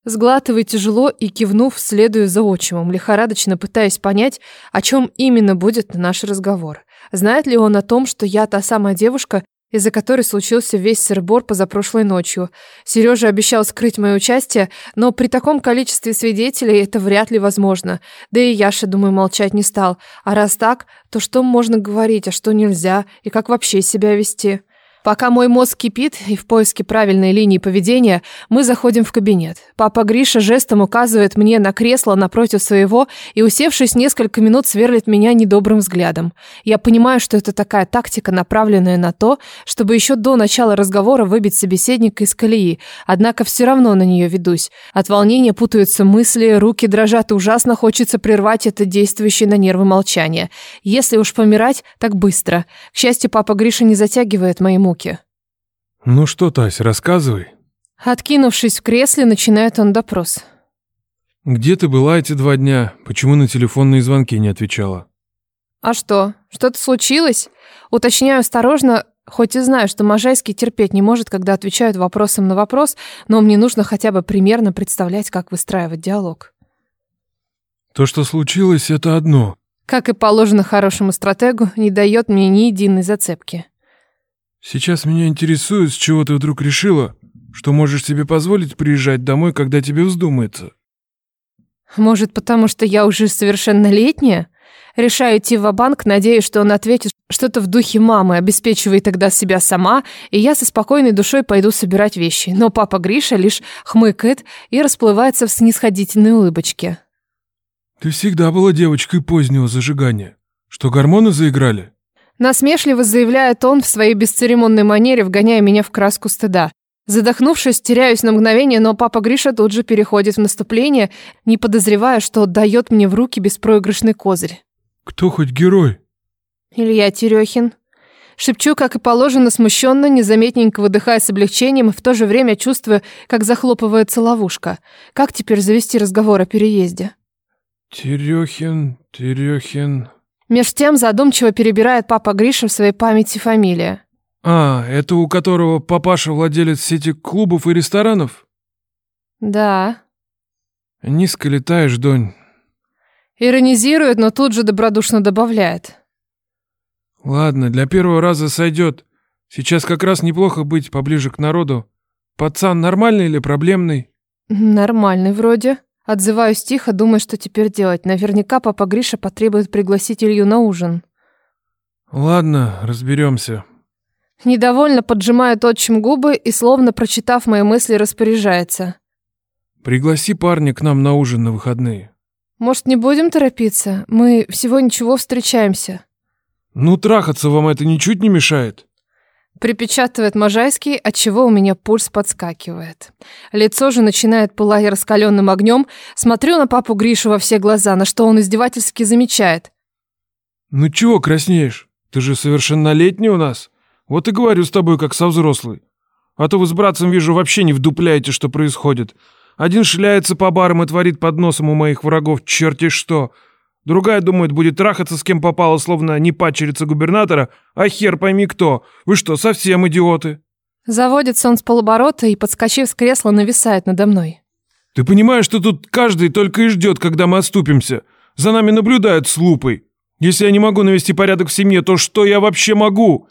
Сглатываю тяжело и, кивнув, следую за отчимом, лихорадочно пытаясь понять, о чем именно будет наш разговор. Знает ли он о том, что я та самая девушка, из-за которой случился весь сырбор позапрошлой ночью. Сережа обещал скрыть мое участие, но при таком количестве свидетелей это вряд ли возможно. Да и Яша, думаю, молчать не стал. А раз так, то что можно говорить, а что нельзя, и как вообще себя вести? Пока мой мозг кипит и в поиске правильной линии поведения, мы заходим в кабинет. Папа Гриша жестом указывает мне на кресло напротив своего и, усевшись несколько минут, сверлит меня недобрым взглядом. Я понимаю, что это такая тактика, направленная на то, чтобы еще до начала разговора выбить собеседника из колеи, однако все равно на нее ведусь. От волнения путаются мысли, руки дрожат, и ужасно хочется прервать это действующее на нервы молчание. Если уж помирать, так быстро. К счастью, папа Гриша не затягивает мои муки руки. «Ну что, Тась, рассказывай». Откинувшись в кресле, начинает он допрос. «Где ты была эти два дня? Почему на телефонные звонки не отвечала?» «А что? Что-то случилось?» Уточняю осторожно, хоть и знаю, что Можайский терпеть не может, когда отвечают вопросом на вопрос, но мне нужно хотя бы примерно представлять, как выстраивать диалог. «То, что случилось, это одно». Как и положено хорошему стратегу, не дает мне ни единой зацепки. Сейчас меня интересует, с чего ты вдруг решила, что можешь себе позволить приезжать домой, когда тебе вздумается. Может, потому что я уже совершеннолетняя? Решаю идти в банк надеясь, что он ответит что-то в духе мамы, обеспечивая тогда себя сама, и я со спокойной душой пойду собирать вещи. Но папа Гриша лишь хмыкает и расплывается в снисходительной улыбочке. Ты всегда была девочкой позднего зажигания. Что, гормоны заиграли? Насмешливо заявляет он в своей бесцеремонной манере, вгоняя меня в краску стыда. Задохнувшись, теряюсь на мгновение, но папа Гриша тут же переходит в наступление, не подозревая, что дает мне в руки беспроигрышный козырь. «Кто хоть герой?» «Илья Терехин». Шепчу, как и положено, смущенно, незаметненько выдыхая с облегчением, в то же время чувствуя, как захлопывается ловушка. Как теперь завести разговор о переезде? «Терехин, Терехин...» Меж тем задумчиво перебирает папа Гриша в своей памяти фамилия. А, это у которого папаша владелец сети клубов и ресторанов? Да. Низко летаешь, Донь. Иронизирует, но тут же добродушно добавляет. Ладно, для первого раза сойдет. Сейчас как раз неплохо быть поближе к народу. Пацан нормальный или проблемный? Нормальный вроде. Отзываюсь тихо, думаю, что теперь делать. Наверняка папа Гриша потребует пригласить Илью на ужин. Ладно, разберемся. Недовольно поджимает отчим губы и, словно прочитав мои мысли, распоряжается. Пригласи парня к нам на ужин на выходные. Может, не будем торопиться? Мы всего ничего встречаемся. Ну, трахаться вам это ничуть не мешает. Припечатывает Можайский, отчего у меня пульс подскакивает. Лицо же начинает пылать раскаленным огнем. Смотрю на папу Гришу во все глаза, на что он издевательски замечает. Ну чего краснеешь? Ты же совершеннолетний у нас. Вот и говорю с тобой, как со взрослой. А то вы с братцем, вижу, вообще не вдупляете, что происходит. Один шляется по барам и творит под носом у моих врагов черти что. Другая думает, будет трахаться с кем попало, словно не падчерица губернатора, а хер пойми кто. Вы что, совсем идиоты? Заводится он с полоборота и, подскочив с кресла, нависает надо мной. Ты понимаешь, что тут каждый только и ждет, когда мы отступимся? За нами наблюдают с лупой. Если я не могу навести порядок в семье, то что я вообще могу?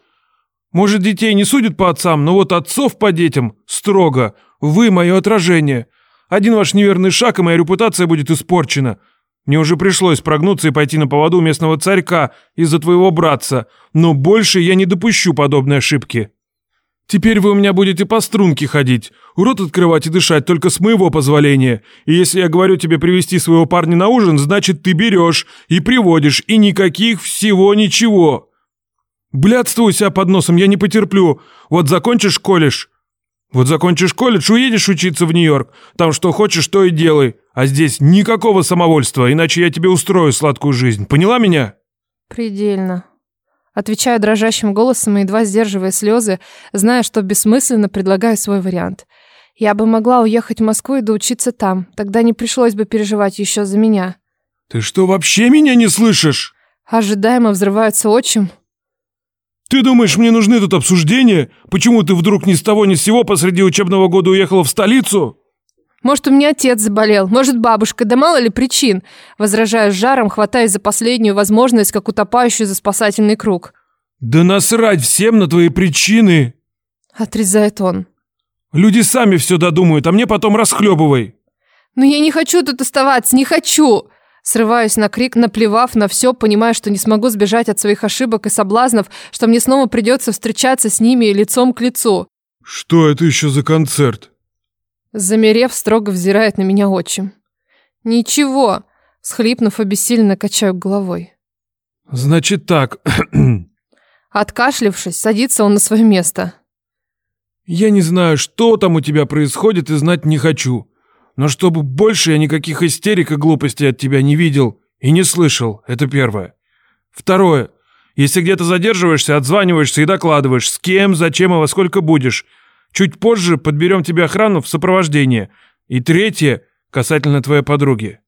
Может, детей не судят по отцам, но вот отцов по детям строго. Вы мое отражение. Один ваш неверный шаг, и моя репутация будет испорчена. Мне уже пришлось прогнуться и пойти на поводу местного царька из-за твоего братца, но больше я не допущу подобной ошибки. Теперь вы у меня будете по струнке ходить, рот открывать и дышать только с моего позволения. И если я говорю тебе привести своего парня на ужин, значит ты берешь и приводишь, и никаких всего ничего. Блядство себя под носом я не потерплю. Вот закончишь колледж, вот закончишь колледж, уедешь учиться в Нью-Йорк. Там что хочешь, то и делай. А здесь никакого самовольства, иначе я тебе устрою сладкую жизнь. Поняла меня? Предельно. Отвечаю дрожащим голосом и едва сдерживая слезы, зная, что бессмысленно предлагаю свой вариант. Я бы могла уехать в Москву и доучиться там. Тогда не пришлось бы переживать еще за меня. Ты что, вообще меня не слышишь? Ожидаемо взрывается отчим. Ты думаешь, мне нужны тут обсуждения? Почему ты вдруг ни с того ни с сего посреди учебного года уехала в столицу? Может, у меня отец заболел, может, бабушка, да мало ли причин. Возражаю с жаром, хватаясь за последнюю возможность, как утопающую за спасательный круг. Да насрать всем на твои причины! Отрезает он. Люди сами все додумают, а мне потом расхлебывай. Но я не хочу тут оставаться, не хочу. Срываюсь на крик, наплевав на все, понимая, что не смогу сбежать от своих ошибок и соблазнов, что мне снова придется встречаться с ними лицом к лицу. Что это еще за концерт? Замерев, строго взирает на меня отчим. Ничего, схлипнув, обессиленно качаю головой. Значит так. [clears throat] Откашлившись, садится он на свое место. Я не знаю, что там у тебя происходит и знать не хочу. Но чтобы больше я никаких истерик и глупостей от тебя не видел и не слышал, это первое. Второе. Если где-то задерживаешься, отзваниваешься и докладываешь, с кем, зачем и во сколько будешь. Чуть позже подберем тебе охрану в сопровождение. И третье, касательно твоей подруги.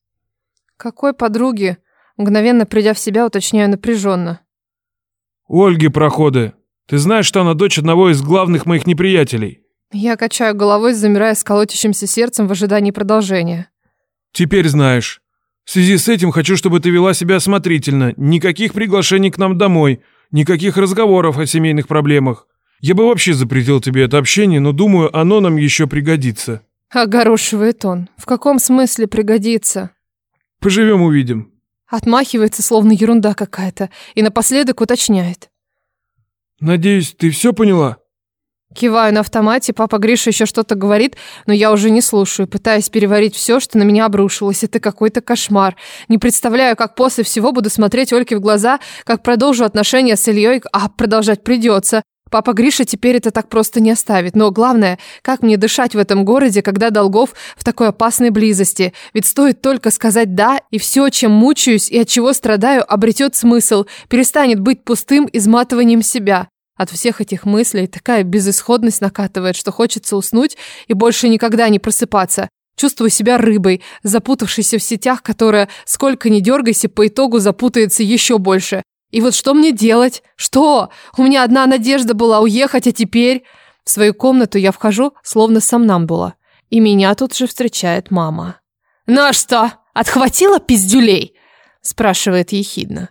Какой подруги? Мгновенно придя в себя, уточняю напряженно. Ольги проходы. Ты знаешь, что она дочь одного из главных моих неприятелей? Я качаю головой, замирая с колотящимся сердцем в ожидании продолжения. Теперь знаешь. В связи с этим хочу, чтобы ты вела себя осмотрительно. Никаких приглашений к нам домой. Никаких разговоров о семейных проблемах. Я бы вообще запретил тебе это общение, но думаю, оно нам еще пригодится. Огорошивает он. В каком смысле пригодится? Поживем увидим. Отмахивается, словно ерунда какая-то, и напоследок уточняет. Надеюсь, ты все поняла? Киваю на автомате, папа Гриша еще что-то говорит, но я уже не слушаю, пытаясь переварить все, что на меня обрушилось. Это какой-то кошмар. Не представляю, как после всего буду смотреть Ольке в глаза, как продолжу отношения с Ильей, а продолжать придется. Папа Гриша теперь это так просто не оставит. Но главное, как мне дышать в этом городе, когда долгов в такой опасной близости? Ведь стоит только сказать «да», и все, чем мучаюсь и от чего страдаю, обретет смысл, перестанет быть пустым изматыванием себя. От всех этих мыслей такая безысходность накатывает, что хочется уснуть и больше никогда не просыпаться. Чувствую себя рыбой, запутавшейся в сетях, которая, сколько ни дергайся, по итогу запутается еще больше. И вот что мне делать? Что? У меня одна надежда была уехать, а теперь... В свою комнату я вхожу, словно сам нам была. И меня тут же встречает мама. «Ну а что, отхватила пиздюлей?» спрашивает ехидно.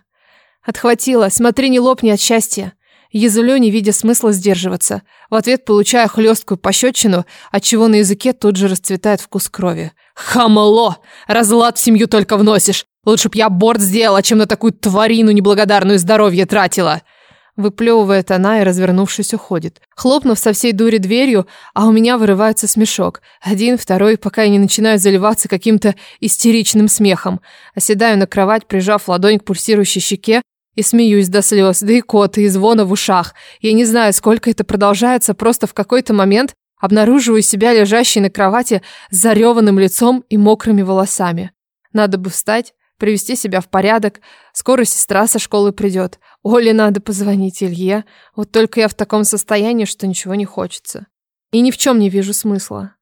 «Отхватила, смотри, не лопни от счастья». Язылю, не видя смысла сдерживаться. В ответ получая хлесткую пощечину, отчего на языке тут же расцветает вкус крови. «Хамло! Разлад в семью только вносишь! Лучше б я борт сделала, чем на такую тварину неблагодарную здоровье тратила!» Выплевывает она и, развернувшись, уходит. Хлопнув со всей дури дверью, а у меня вырывается смешок. Один, второй, пока я не начинаю заливаться каким-то истеричным смехом. Оседаю на кровать, прижав ладонь к пульсирующей щеке, и смеюсь до слез, да и коты, и звона в ушах. Я не знаю, сколько это продолжается, просто в какой-то момент обнаруживаю себя лежащей на кровати с зареванным лицом и мокрыми волосами. Надо бы встать, привести себя в порядок. Скоро сестра со школы придет. Оле надо позвонить Илье. Вот только я в таком состоянии, что ничего не хочется. И ни в чем не вижу смысла.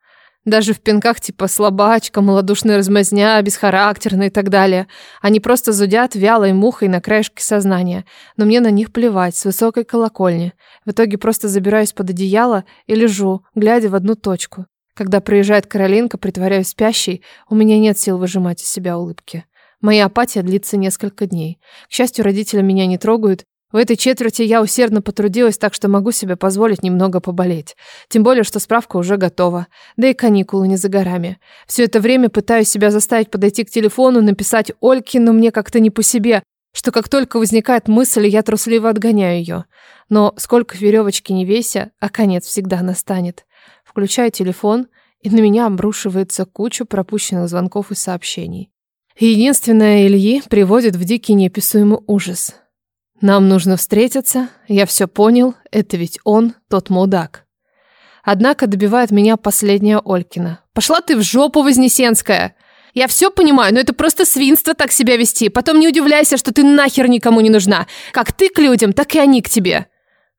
Даже в пинках типа слабачка, малодушная размазня, бесхарактерная и так далее. Они просто зудят вялой мухой на краешке сознания. Но мне на них плевать, с высокой колокольни. В итоге просто забираюсь под одеяло и лежу, глядя в одну точку. Когда приезжает Каролинка, притворяюсь спящей, у меня нет сил выжимать из себя улыбки. Моя апатия длится несколько дней. К счастью, родители меня не трогают. В этой четверти я усердно потрудилась, так что могу себе позволить немного поболеть. Тем более, что справка уже готова. Да и каникулы не за горами. Все это время пытаюсь себя заставить подойти к телефону, написать Ольке, но мне как-то не по себе, что как только возникает мысль, я трусливо отгоняю ее. Но сколько веревочки не веся, а конец всегда настанет. Включаю телефон, и на меня обрушивается куча пропущенных звонков и сообщений. Единственное Ильи приводит в дикий неописуемый ужас. Нам нужно встретиться, я все понял, это ведь он, тот мудак. Однако добивает меня последняя Олькина. Пошла ты в жопу, Вознесенская! Я все понимаю, но это просто свинство так себя вести. Потом не удивляйся, что ты нахер никому не нужна. Как ты к людям, так и они к тебе.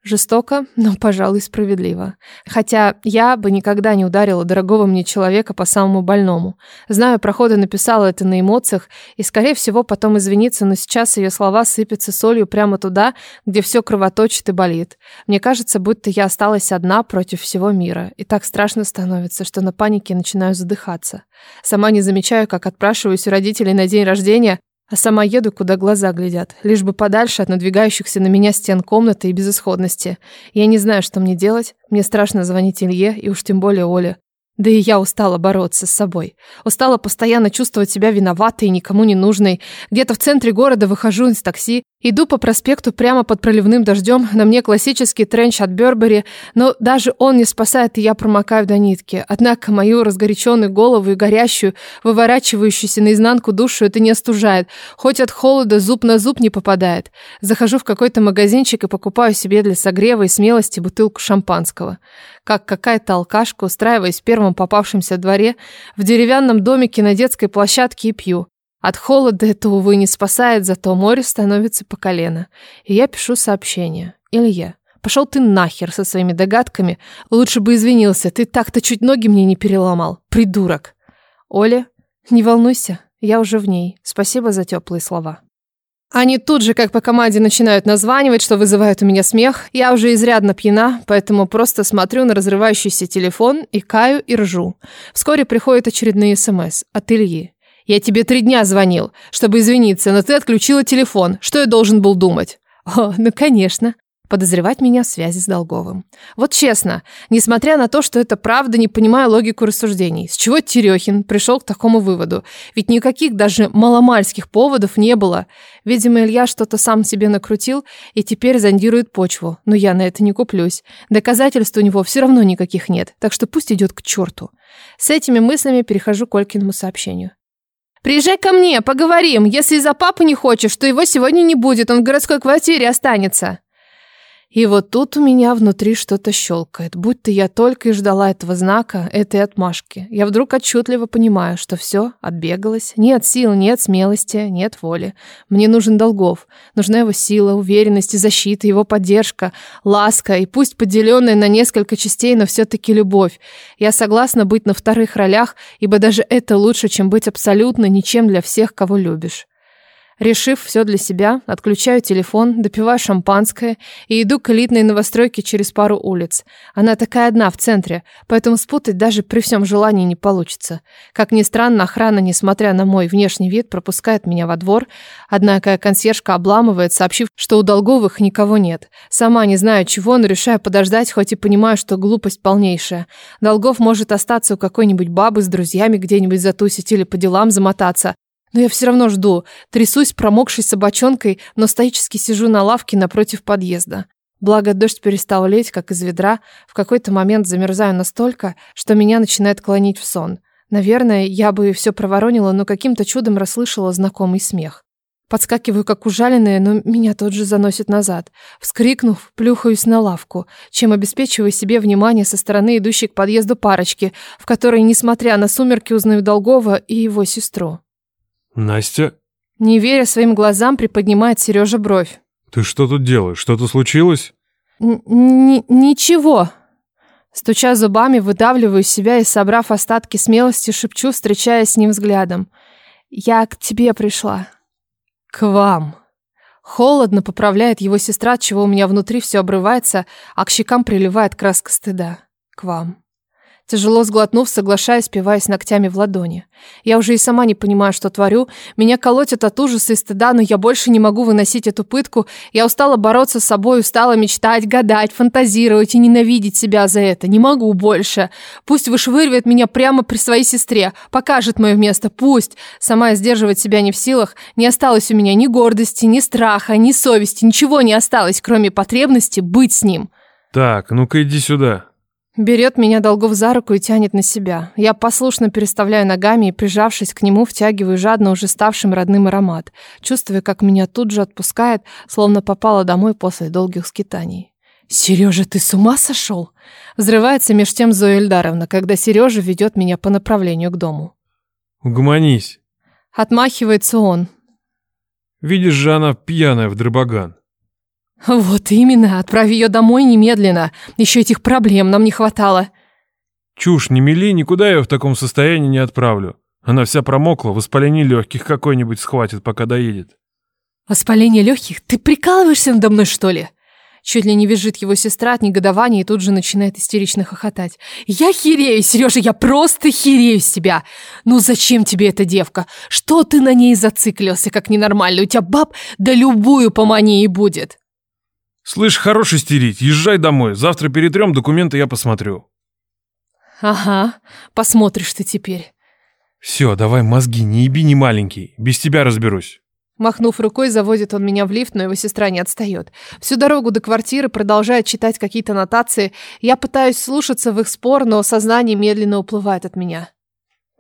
Жестоко, [laughs] но, пожалуй, справедливо. Хотя я бы никогда не ударила дорогого мне человека по самому больному. Знаю, прохода написала это на эмоциях, и, скорее всего, потом извиниться, но сейчас ее слова сыпятся солью прямо туда, где все кровоточит и болит. Мне кажется, будто я осталась одна против всего мира, и так страшно становится, что на панике начинаю задыхаться. Сама не замечаю, как отпрашиваюсь у родителей на день рождения, а сама еду, куда глаза глядят, лишь бы подальше от надвигающихся на меня стен комнаты и безысходности. Я не знаю, что мне делать. Мне страшно звонить Илье и уж тем более Оле. Да и я устала бороться с собой. Устала постоянно чувствовать себя виноватой и никому не нужной. Где-то в центре города выхожу из такси, иду по проспекту прямо под проливным дождем, на мне классический тренч от Бербери, но даже он не спасает, и я промокаю до нитки. Однако мою разгоряченную голову и горящую, выворачивающуюся наизнанку душу это не остужает. Хоть от холода зуб на зуб не попадает. Захожу в какой-то магазинчик и покупаю себе для согрева и смелости бутылку шампанского как какая-то алкашка, устраиваясь в первом попавшемся дворе, в деревянном домике на детской площадке и пью. От холода это, увы, не спасает, зато море становится по колено. И я пишу сообщение. Илья, пошел ты нахер со своими догадками. Лучше бы извинился, ты так-то чуть ноги мне не переломал. Придурок. Оля, не волнуйся, я уже в ней. Спасибо за теплые слова. Они тут же, как по команде, начинают названивать, что вызывает у меня смех. Я уже изрядно пьяна, поэтому просто смотрю на разрывающийся телефон и каю и ржу. Вскоре приходит очередные СМС от Ильи. «Я тебе три дня звонил, чтобы извиниться, но ты отключила телефон. Что я должен был думать?» «О, ну конечно подозревать меня в связи с Долговым. Вот честно, несмотря на то, что это правда, не понимаю логику рассуждений. С чего Терехин пришел к такому выводу? Ведь никаких даже маломальских поводов не было. Видимо, Илья что-то сам себе накрутил и теперь зондирует почву. Но я на это не куплюсь. Доказательств у него все равно никаких нет, так что пусть идет к черту. С этими мыслями перехожу к Олькиному сообщению. «Приезжай ко мне, поговорим. Если из-за папы не хочешь, то его сегодня не будет, он в городской квартире останется». И вот тут у меня внутри что-то щелкает, будто я только и ждала этого знака, этой отмашки. Я вдруг отчетливо понимаю, что все, отбегалось. Нет сил, нет смелости, нет воли. Мне нужен Долгов. Нужна его сила, уверенность и защита, его поддержка, ласка и пусть поделенная на несколько частей, но все-таки любовь. Я согласна быть на вторых ролях, ибо даже это лучше, чем быть абсолютно ничем для всех, кого любишь. Решив все для себя, отключаю телефон, допиваю шампанское и иду к элитной новостройке через пару улиц. Она такая одна в центре, поэтому спутать даже при всем желании не получится. Как ни странно, охрана, несмотря на мой внешний вид, пропускает меня во двор. Однако консьержка обламывает, сообщив, что у Долговых никого нет. Сама не знаю чего, но решаю подождать, хоть и понимаю, что глупость полнейшая. Долгов может остаться у какой-нибудь бабы с друзьями где-нибудь затусить или по делам замотаться. Но я все равно жду. Трясусь промокшей собачонкой, но стоически сижу на лавке напротив подъезда. Благо, дождь перестал лить, как из ведра. В какой-то момент замерзаю настолько, что меня начинает клонить в сон. Наверное, я бы все проворонила, но каким-то чудом расслышала знакомый смех. Подскакиваю, как ужаленная, но меня тут же заносит назад. Вскрикнув, плюхаюсь на лавку, чем обеспечиваю себе внимание со стороны идущей к подъезду парочки, в которой, несмотря на сумерки, узнаю Долгова и его сестру. Настя, Не веря своим глазам, приподнимает Сережа бровь. ты что тут делаешь? Что-то случилось? Н- ни- ничего. Стуча зубами, выдавливаю себя и, собрав остатки смелости, шепчу, встречаясь с ним взглядом. Я к тебе пришла. К вам. Холодно поправляет его сестра, от чего у меня внутри все обрывается, а к щекам приливает краска стыда. К вам. Тяжело сглотнув, соглашаясь, пиваясь ногтями в ладони. Я уже и сама не понимаю, что творю. Меня колотят от ужаса и стыда, но я больше не могу выносить эту пытку. Я устала бороться с собой, устала мечтать, гадать, фантазировать и ненавидеть себя за это. Не могу больше. Пусть вышвыривает меня прямо при своей сестре, покажет мое место, пусть. Сама сдерживать себя не в силах. Не осталось у меня ни гордости, ни страха, ни совести, ничего не осталось, кроме потребности быть с ним. Так, ну-ка иди сюда. Берет меня Долгов за руку и тянет на себя. Я послушно переставляю ногами и, прижавшись к нему, втягиваю жадно уже ставшим родным аромат, чувствуя, как меня тут же отпускает, словно попала домой после долгих скитаний. «Сережа, ты с ума сошел?» Взрывается меж тем Зоя Эльдаровна, когда Сережа ведет меня по направлению к дому. Угомонись. Отмахивается он. Видишь же, она пьяная в дробоган. «Вот именно, отправь ее домой немедленно. Еще этих проблем нам не хватало». Чушь не мели, никуда я в таком состоянии не отправлю. Она вся промокла, воспаление легких какой-нибудь схватит, пока доедет. «Воспаление легких? Ты прикалываешься надо мной, что ли?» Чуть ли не визжит его сестра от негодования и тут же начинает истерично хохотать. «Я херею, Сережа, я просто херею с тебя! Ну зачем тебе эта девка? Что ты на ней зациклился, как ненормальный? У тебя баб да любую помани и будет!» Слышь, хорош истерить, езжай домой. Завтра перетрем документы я посмотрю. «Ага, посмотришь ты теперь». Все, давай мозги, не еби, не маленький. Без тебя разберусь. Махнув рукой, заводит он меня в лифт, но его сестра не отстает. Всю дорогу до квартиры продолжает читать какие-то нотации. Я пытаюсь слушаться в их спор, но сознание медленно уплывает от меня.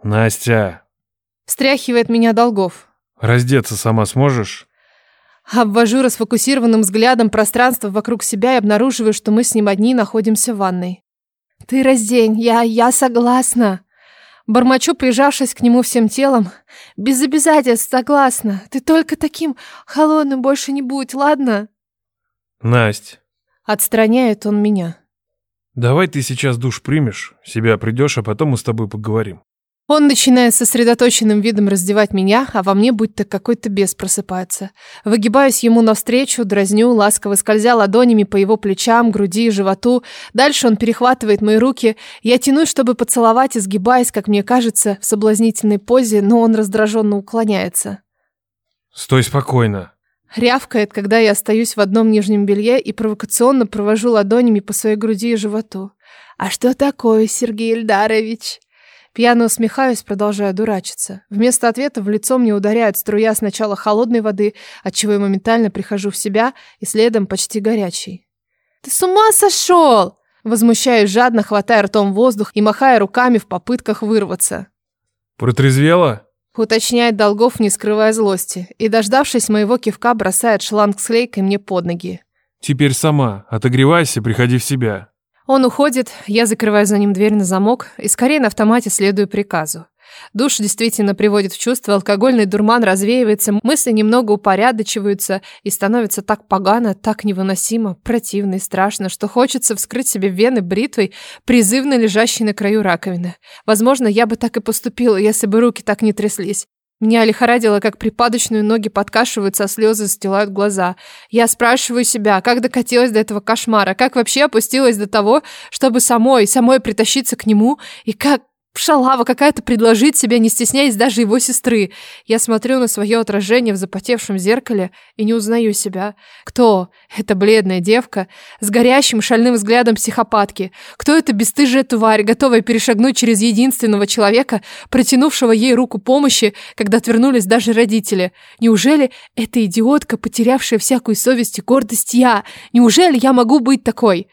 Настя, Встряхивает меня Долгов. раздеться сама сможешь? Обвожу расфокусированным взглядом пространство вокруг себя и обнаруживаю, что мы с ним одни находимся в ванной. «Ты раздень, я... я согласна!» Бормочу, прижавшись к нему всем телом. «Без обязательств, согласна. Ты только таким холодным больше не будь, ладно?» Насть, Отстраняет он меня. давай ты сейчас душ примешь, себя придешь, а потом мы с тобой поговорим. Он начинает сосредоточенным видом раздевать меня, а во мне будто какой-то бес просыпается. Выгибаюсь ему навстречу, дразню, ласково скользя ладонями по его плечам, груди и животу. Дальше он перехватывает мои руки. Я тянусь, чтобы поцеловать, изгибаясь, как мне кажется, в соблазнительной позе, но он раздраженно уклоняется. Стой спокойно. Рявкает, когда я остаюсь в одном нижнем белье и провокационно провожу ладонями по своей груди и животу. «А что такое, Сергей Ильдарович?» Пьяно усмехаюсь, продолжая дурачиться. Вместо ответа в лицо мне ударяет струя сначала холодной воды, отчего я моментально прихожу в себя, и следом почти горячей. «Ты с ума сошел!» Возмущаюсь жадно, хватая ртом воздух и махая руками в попытках вырваться. Протрезвела? Уточняет Долгов, не скрывая злости, и, дождавшись моего кивка, бросает шланг с клейкой мне под ноги. Теперь сама. Отогревайся, приходи в себя. Он уходит, я закрываю за ним дверь на замок и скорее на автомате следую приказу. Душ действительно приводит в чувство, алкогольный дурман развеивается, мысли немного упорядочиваются и становится так погано, так невыносимо, противно и страшно, что хочется вскрыть себе вены бритвой, призывно лежащей на краю раковины. Возможно, я бы так и поступила, если бы руки так не тряслись. Меня лихорадило, как припадочные ноги подкашиваются, а слезы застилают глаза. Я спрашиваю себя, как докатилась до этого кошмара, как вообще опустилась до того, чтобы самой, самой притащиться к нему, и как Шалава какая-то предложить себя, не стесняясь даже его сестры. Я смотрю на свое отражение в запотевшем зеркале и не узнаю себя. Кто эта бледная девка с горящим шальным взглядом психопатки? Кто эта бесстыжая тварь, готовая перешагнуть через единственного человека, протянувшего ей руку помощи, когда отвернулись даже родители? Неужели эта идиотка, потерявшая всякую совесть и гордость я? Неужели я могу быть такой?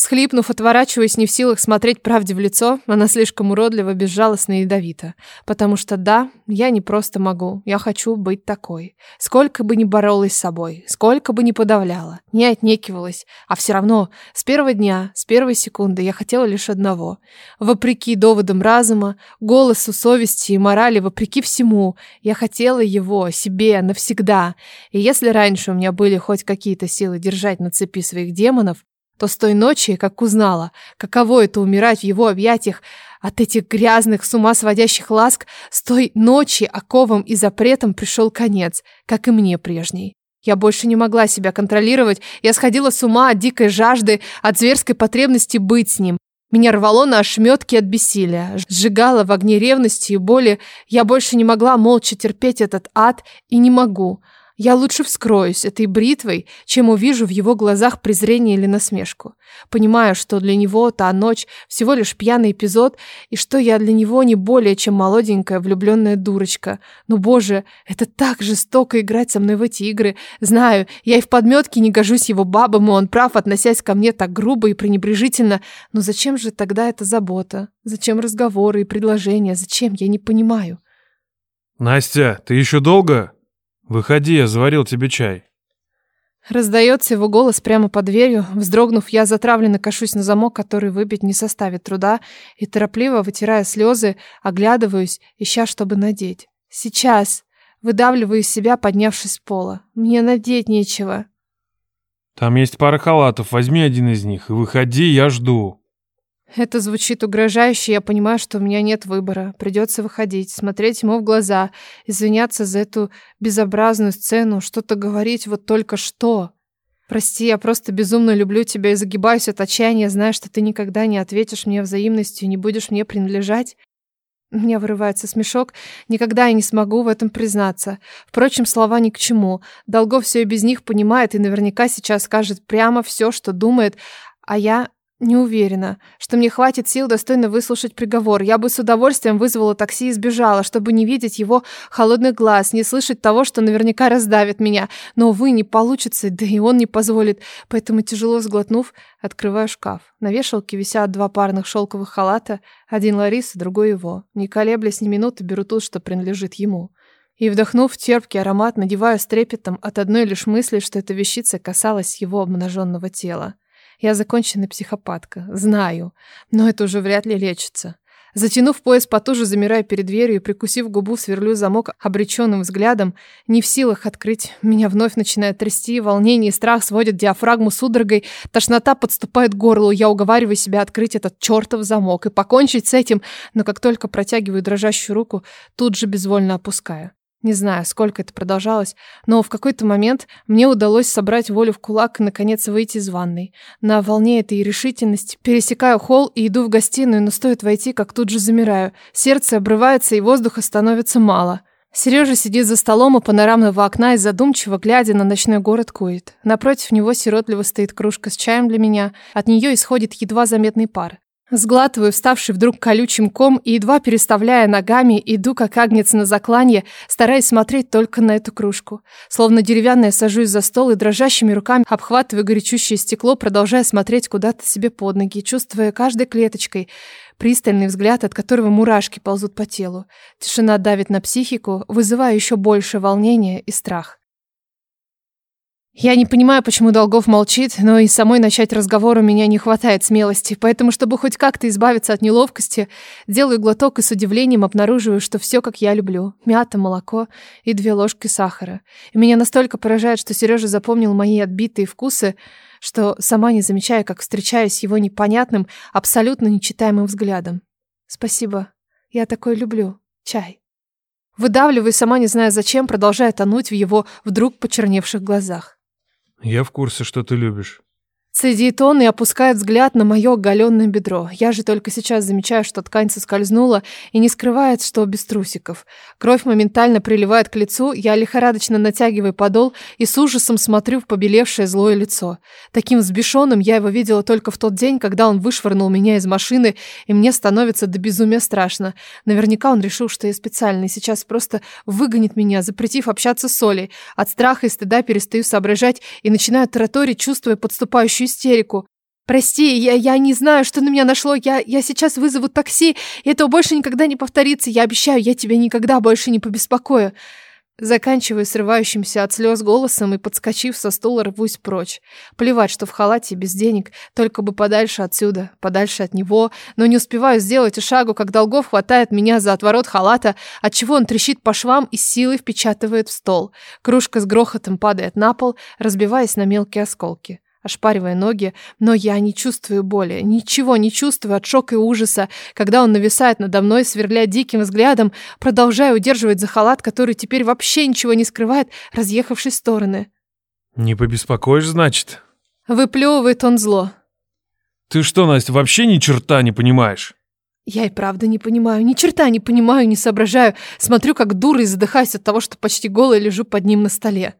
Схлипнув, отворачиваясь, не в силах смотреть правде в лицо, она слишком уродлива, безжалостна и ядовита. Потому что да, я не просто могу, я хочу быть такой. Сколько бы ни боролась с собой, сколько бы ни подавляла, не отнекивалась, а все равно с первого дня, с первой секунды я хотела лишь одного. Вопреки доводам разума, голосу совести и морали, вопреки всему, я хотела его, себе, навсегда. И если раньше у меня были хоть какие-то силы держать на цепи своих демонов, то с той ночи, как узнала, каково это умирать в его объятиях от этих грязных, с ума сводящих ласк, с той ночи оковом и запретом пришел конец, как и мне прежней. Я больше не могла себя контролировать, я сходила с ума от дикой жажды, от зверской потребности быть с ним. Меня рвало на ошметки от бессилия, сжигало в огне ревности и боли. Я больше не могла молча терпеть этот ад и не могу. Я лучше вскроюсь этой бритвой, чем увижу в его глазах презрение или насмешку. Понимаю, что для него та ночь всего лишь пьяный эпизод, и что я для него не более, чем молоденькая влюбленная дурочка. Но, боже, это так жестоко играть со мной в эти игры. Знаю, я и в подметке не гожусь его бабам, и он прав, относясь ко мне так грубо и пренебрежительно. Но зачем же тогда эта забота? Зачем разговоры и предложения? Зачем? Я не понимаю. «Настя, ты еще долго?» «Выходи, я заварил тебе чай». Раздается его голос прямо под дверью. Вздрогнув, я затравленно кашусь на замок, который выбить не составит труда, и торопливо, вытирая слезы, оглядываюсь, ища, чтобы надеть. «Сейчас!» Выдавливаю из себя, поднявшись с пола. «Мне надеть нечего». «Там есть пара халатов, возьми один из них и выходи, я жду». Это звучит угрожающе, я понимаю, что у меня нет выбора. Придется выходить, смотреть ему в глаза, извиняться за эту безобразную сцену, что-то говорить вот только что. Прости, я просто безумно люблю тебя и загибаюсь от отчаяния, зная, что ты никогда не ответишь мне взаимностью, не будешь мне принадлежать. У меня вырывается смешок. Никогда я не смогу в этом признаться. Впрочем, слова ни к чему. Долгов все и без них понимает и наверняка сейчас скажет прямо все, что думает, а я не уверена, что мне хватит сил достойно выслушать приговор. Я бы с удовольствием вызвала такси и сбежала, чтобы не видеть его холодных глаз, не слышать того, что наверняка раздавит меня. Но, увы, не получится, да и он не позволит. Поэтому, тяжело сглотнув, открываю шкаф. На вешалке висят два парных шелковых халата, один Ларисы, другой его. Не колеблясь ни минуты, беру тот, что принадлежит ему. И, вдохнув терпкий аромат, надеваю с трепетом от одной лишь мысли, что эта вещица касалась его обнаженного тела. Я законченная психопатка, знаю, но это уже вряд ли лечится. Затянув пояс потуже, замираю перед дверью и, прикусив губу, сверлю замок обреченным взглядом. Не в силах открыть. Меня вновь начинает трясти, волнение и страх сводят диафрагму судорогой. Тошнота подступает к горлу. Я уговариваю себя открыть этот чертов замок и покончить с этим, но как только протягиваю дрожащую руку, тут же безвольно опускаю. Не знаю, сколько это продолжалось, но в какой-то момент мне удалось собрать волю в кулак и, наконец, выйти из ванной. На волне этой решительности пересекаю холл и иду в гостиную, но стоит войти, как тут же замираю. Сердце обрывается, и воздуха становится мало. Сережа сидит за столом у панорамного окна и задумчиво, глядя на ночной город, кует. Напротив него сиротливо стоит кружка с чаем для меня. От нее исходит едва заметный пар. Сглатываю вставший вдруг колючим ком и, едва переставляя ногами, иду как агнец на закланье, стараясь смотреть только на эту кружку. Словно деревянная сажусь за стол и дрожащими руками обхватываю горячущее стекло, продолжая смотреть куда-то себе под ноги, чувствуя каждой клеточкой пристальный взгляд, от которого мурашки ползут по телу. Тишина давит на психику, вызывая еще больше волнения и страх. Я не понимаю, почему Долгов молчит, но и самой начать разговор у меня не хватает смелости, поэтому, чтобы хоть как-то избавиться от неловкости, делаю глоток и с удивлением обнаруживаю, что все как я люблю. Мята, молоко и две ложки сахара. И меня настолько поражает, что Сережа запомнил мои отбитые вкусы, что сама не замечаю, как встречаюсь его непонятным, абсолютно нечитаемым взглядом. Спасибо. Я такой люблю. Чай. Выдавливаю, сама не зная зачем, продолжая тонуть в его вдруг почерневших глазах. Я в курсе, что ты любишь. Цедит он и опускает взгляд на мое оголенное бедро. Я же только сейчас замечаю, что ткань соскользнула и не скрывает, что без трусиков. Кровь моментально приливает к лицу, я лихорадочно натягиваю подол и с ужасом смотрю в побелевшее злое лицо. Таким взбешенным я его видела только в тот день, когда он вышвырнул меня из машины, и мне становится до безумия страшно. Наверняка он решил, что я специально, и сейчас просто выгонит меня, запретив общаться с Олей. От страха и стыда перестаю соображать и начинаю тараторить, чувствуя подступающую истерику. «Прости, я, я не знаю, что на меня нашло. Я, я сейчас вызову такси, и этого больше никогда не повторится. Я обещаю, я тебя никогда больше не побеспокою». Заканчиваю срывающимся от слез голосом и, подскочив со стула, рвусь прочь. Плевать, что в халате без денег, только бы подальше отсюда, подальше от него, но не успеваю сделать и шагу, как Долгов хватает меня за отворот халата, отчего он трещит по швам и силой впечатывает в стол. Кружка с грохотом падает на пол, разбиваясь на мелкие осколки ошпаривая ноги, но я не чувствую боли, ничего не чувствую от шока и ужаса, когда он нависает надо мной, сверля диким взглядом, продолжая удерживать за халат, который теперь вообще ничего не скрывает, разъехавшись в стороны. «Не побеспокоишь, значит?» Выплевывает он зло. «Ты что, Настя, вообще ни черта не понимаешь?» Я и правда не понимаю, ни черта не понимаю, не соображаю. Смотрю, как дура и задыхаюсь от того, что почти голая лежу под ним на столе.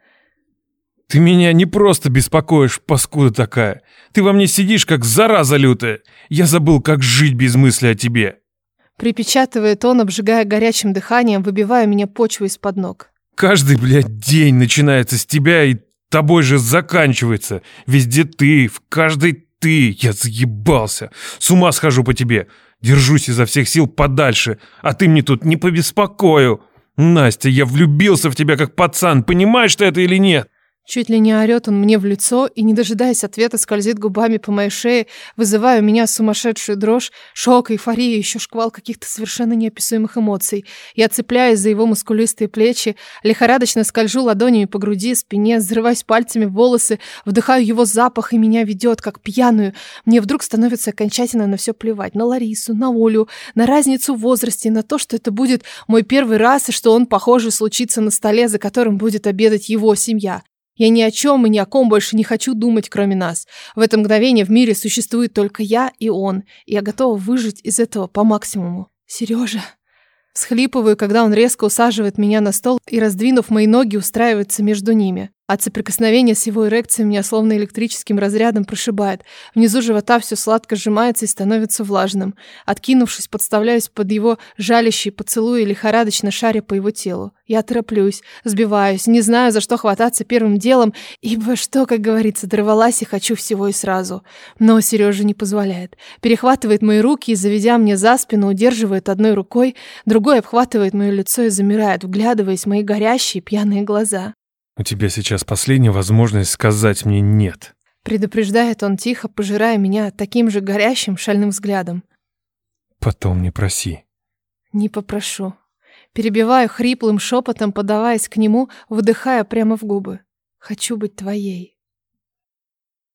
Ты меня не просто беспокоишь, паскуда такая. Ты во мне сидишь, как зараза лютая. Я забыл, как жить без мысли о тебе. Припечатывает он, обжигая горячим дыханием, выбивая меня почву из-под ног. Каждый, блядь, день начинается с тебя и тобой же заканчивается. Везде ты, в каждой ты. Я заебался. С ума схожу по тебе. Держусь изо всех сил подальше, а ты мне тут не побеспокою. Настя, я влюбился в тебя как пацан. Понимаешь ты это или нет? Чуть ли не орёт он мне в лицо и, не дожидаясь ответа, скользит губами по моей шее, вызывая у меня сумасшедшую дрожь, шок, эйфорию, еще шквал каких-то совершенно неописуемых эмоций. Я цепляюсь за его мускулистые плечи, лихорадочно скольжу ладонями по груди, спине, взрываюсь пальцами в волосы, вдыхаю его запах, и меня ведет, как пьяную. Мне вдруг становится окончательно на все плевать. На Ларису, на Олю, на разницу в возрасте, на то, что это будет мой первый раз, и что он, похоже, случится на столе, за которым будет обедать его семья. Я ни о чем и ни о ком больше не хочу думать, кроме нас. В это мгновение в мире существует только я и он, и я готова выжить из этого по максимуму. Сережа. Схлипываю, когда он резко усаживает меня на стол и, раздвинув мои ноги, устраивается между ними. От соприкосновения с его эрекцией меня словно электрическим разрядом прошибает. Внизу живота все сладко сжимается и становится влажным. Откинувшись, подставляюсь под его жалящий поцелуй и лихорадочно шаря по его телу. Я тороплюсь, сбиваюсь, не знаю, за что хвататься первым делом, ибо что, как говорится, дорвалась и хочу всего и сразу. Но Сережа не позволяет. Перехватывает мои руки и, заведя мне за спину, удерживает одной рукой, другой обхватывает мое лицо и замирает, вглядываясь в мои горящие пьяные глаза. У тебя сейчас последняя возможность сказать мне «нет». Предупреждает он тихо, пожирая меня таким же горящим шальным взглядом. Потом не проси. Не попрошу. Перебиваю хриплым шепотом, подаваясь к нему, выдыхая прямо в губы. Хочу быть твоей.